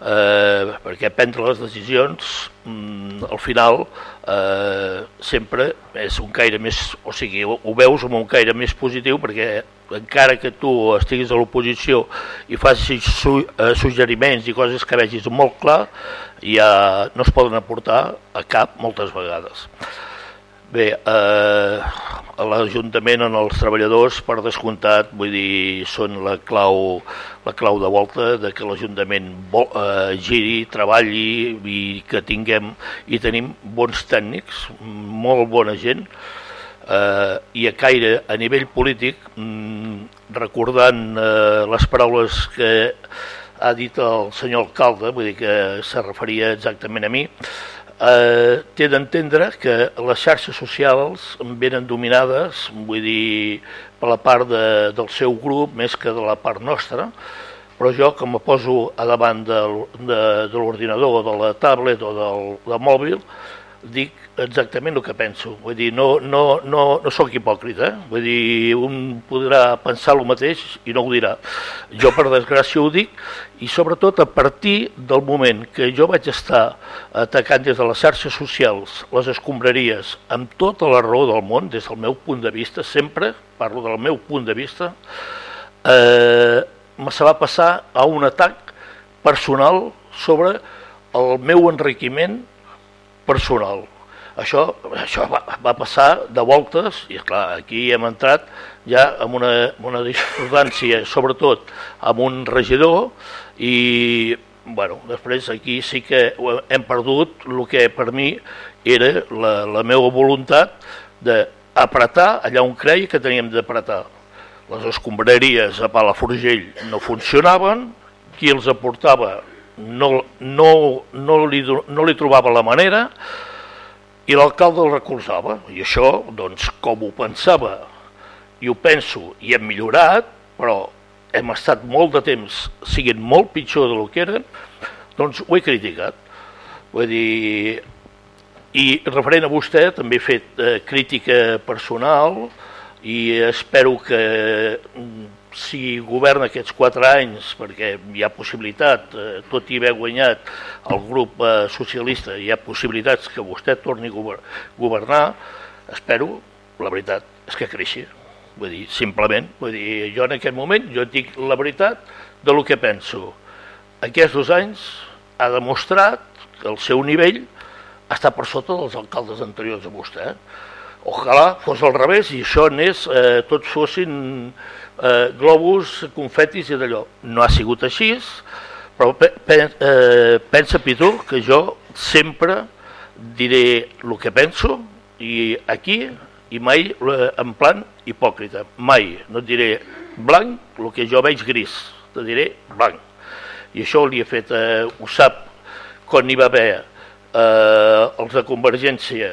eh, perquè prendre les decisions mm, al final eh, sempre és un caire més, o sigui, ho, ho veus amb un caire més positiu perquè encara que tu estiguis a l'oposició i facis su, eh, suggeriments i coses que vegis molt clar, ja no es poden aportar a cap moltes vegades. Bé, eh, l'Ajuntament en els treballadors, per descomptat, vull dir, són la clau, la clau de volta de que l'Ajuntament eh, giri, treballi i que tinguem i tenim bons tècnics, molt bona gent, eh, i a caire a nivell polític, mm, recordant eh, les paraules que ha dit el senyor alcalde, vull dir que se referia exactament a mi, eh, té d'entendre que les xarxes socials venen dominades, vull dir, per la part de, del seu grup més que de la part nostra, però jo que me poso a davant de, de, de l'ordinador, de la tablet o del, del mòbil, dic exactament el que penso. Vull dir, no, no, no, no sóc hipòcrita. Eh? Vull dir, un podrà pensar el mateix i no ho dirà. Jo, per desgràcia, ho dic i sobretot a partir del moment que jo vaig estar atacant des de les xarxes socials les escombraries amb tota la raó del món, des del meu punt de vista, sempre parlo del meu punt de vista, eh, se va passar a un atac personal sobre el meu enriquiment personal. Això, això va, va passar de voltes i clar, aquí hem entrat ja amb una, una discordància, sobretot amb un regidor i bueno, després aquí sí que hem perdut el que per mi era la, la meva voluntat d'apretar allà on creia que teníem d'apretar. Les escombraries a Palafrugell no funcionaven, qui els aportava no, no, no, li, no li trobava la manera i l'alcalde el recolzava. I això, doncs, com ho pensava i ho penso i hem millorat, però hem estat molt de temps siguin molt pitjor del que eren, doncs ho he criticat. Vull dir, i referent a vostè també he fet eh, crítica personal i espero que si governa aquests quatre anys, perquè hi ha possibilitat, eh, tot i haver guanyat el grup eh, socialista, hi ha possibilitats que vostè torni a governar, espero, la veritat, és que creixi. Vull dir, simplement, vull dir, jo en aquest moment jo dic la veritat de lo que penso. aquests dos anys ha demostrat que el seu nivell està per sota dels alcaldes anteriors a vostè. Ojalà fos al revés i això anés, eh, tots fossin eh, globus, confetis i d'allò. No ha sigut així, però pe, pe, eh, pensa, Pitu, que jo sempre diré el que penso i aquí i mai en plan hipòcrita. Mai. No et diré blanc, el que jo veig gris. Te diré blanc. I això li he fet, eh, ho sap, quan hi va haver eh, els de Convergència,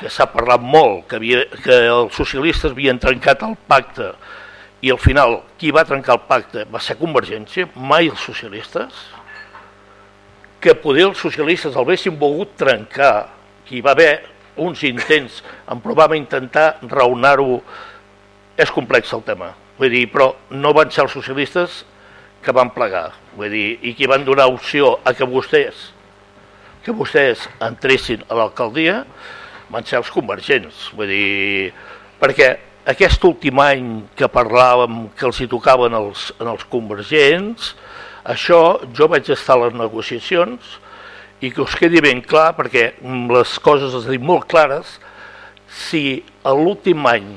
que s'ha parlat molt, que, havia, que els socialistes havien trencat el pacte i al final qui va trencar el pacte va ser Convergència, mai els socialistes, que poder els socialistes el haguessin volgut trencar, que hi va haver uns intents en provar a intentar raonar-ho, és complex el tema, vull dir, però no van ser els socialistes que van plegar, vull dir, i que van donar opció a que vostès que vostès entressin a l'alcaldia van ser els convergents, vull dir, perquè aquest últim any que parlàvem que els hi tocaven els, en els convergents, això jo vaig estar a les negociacions i que us quedi ben clar, perquè les coses les dic molt clares, si l'últim any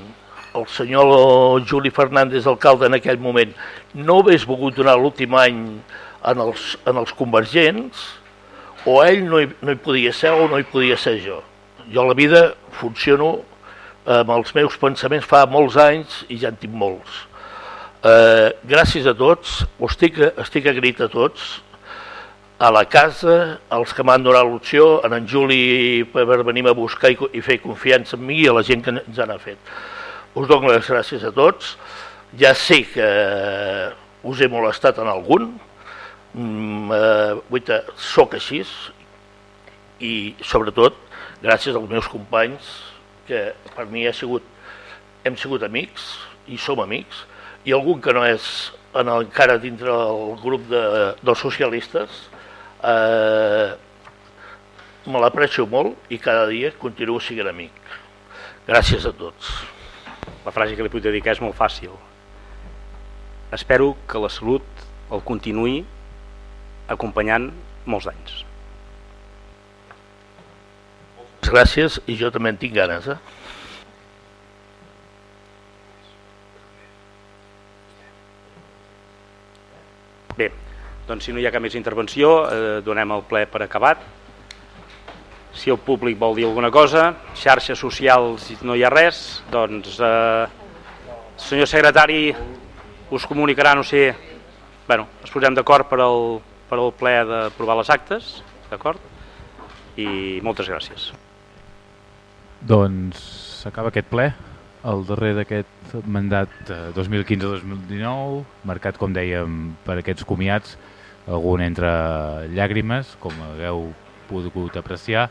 el senyor Juli Fernández, alcalde en aquell moment, no hagués volgut donar l'últim any en els, en els convergents, o ell no hi, no hi podia ser o no hi podia ser jo. Jo a la vida funciono amb els meus pensaments fa molts anys i ja en tinc molts. Eh, gràcies a tots, estic, estic agraït a tots, a la casa, als que m'han donat l'opció, a en Juli per venir a buscar i, i fer confiança en mi i a la gent que ens han fet. Us dono les gràcies a tots. Ja sé que us he molestat en algun, mm, eh, soc així i sobretot gràcies als meus companys que per mi ha sigut, hem sigut amics i som amics i algun que no és en el, encara dintre el grup de, dels socialistes eh, me l'aprecio molt i cada dia continuo sent amic. Gràcies a tots. La frase que li puc dedicar és molt fàcil. Espero que la salut el continuï acompanyant molts anys. Gràcies i jo també en tinc ganes. Eh? Bé, doncs si no hi ha cap més intervenció, eh, donem el ple per acabat. Si el públic vol dir alguna cosa, xarxes socials no hi ha res, doncs eh, senyor secretari us comunicarà, no sé, bueno, es posem d'acord per, al, per al ple d'aprovar les actes, d'acord? I moltes gràcies. Doncs s'acaba aquest ple, el darrer d'aquest mandat 2015-2019, marcat, com dèiem, per aquests comiats, algun entre llàgrimes, com hagueu pogut apreciar,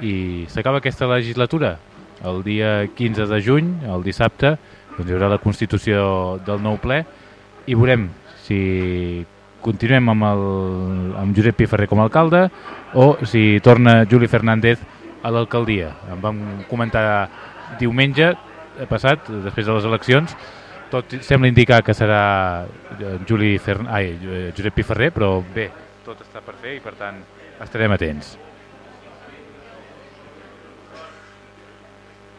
i s'acaba aquesta legislatura. El dia 15 de juny, el dissabte, doncs hi haurà la constitució del nou ple. I veurem si continuem amb, el, amb Josep Piferrer com a alcalde o si torna Juli Fernández a l'alcaldia. En vam comentar diumenge passat, després de les eleccions, tot sembla indicar que serà eh, Juli Fern... Ai, eh, Josep Piferrer, però bé, tot està per fer i per tant estarem atents.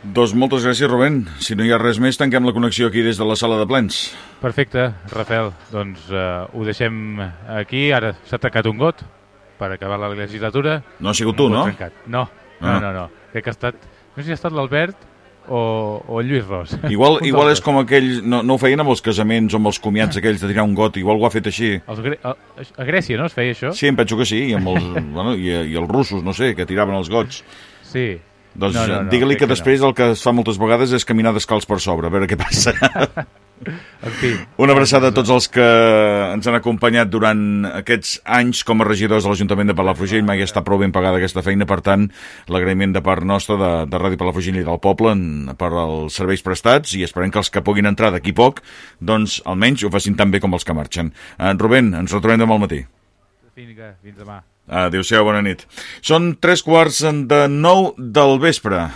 Doncs moltes gràcies, Rubén. Si no hi ha res més, tanquem la connexió aquí des de la sala de plens. Perfecte, Rafael. Doncs uh, ho deixem aquí. Ara s'ha tancat un got per acabar la legislatura. No ha sigut tu, no? Trencat. No, no, ah. no, no. Crec que ha estat... No sé si ha estat l'Albert o, o el Lluís Ros. Igual, igual és com aquell... No, no ho feien amb els casaments o amb els comiats aquells de tirar un got, igual ho ha fet així. Els, a, a Grècia, no es feia això? Sí, em penso que sí, i, amb els, bueno, i, i els russos, no sé, que tiraven els gots. Sí, doncs no, no, no, digue-li que que després no. el que es fa moltes vegades és caminar descalç per sobre, a veure què passa. en fi. Una abraçada a tots els que ens han acompanyat durant aquests anys com a regidors de l'Ajuntament de Palafrugell. Mai està prou ben pagada aquesta feina, per tant, l'agraïment de part nostra de, de Ràdio Palafrugell i del poble en, per als serveis prestats i esperem que els que puguin entrar d'aquí poc, doncs almenys ho facin tan bé com els que marxen. Uh, Rubén, ens retrobem demà al matí. Fins demà. Adéu-siau, bona nit. Són tres quarts de nou del vespre.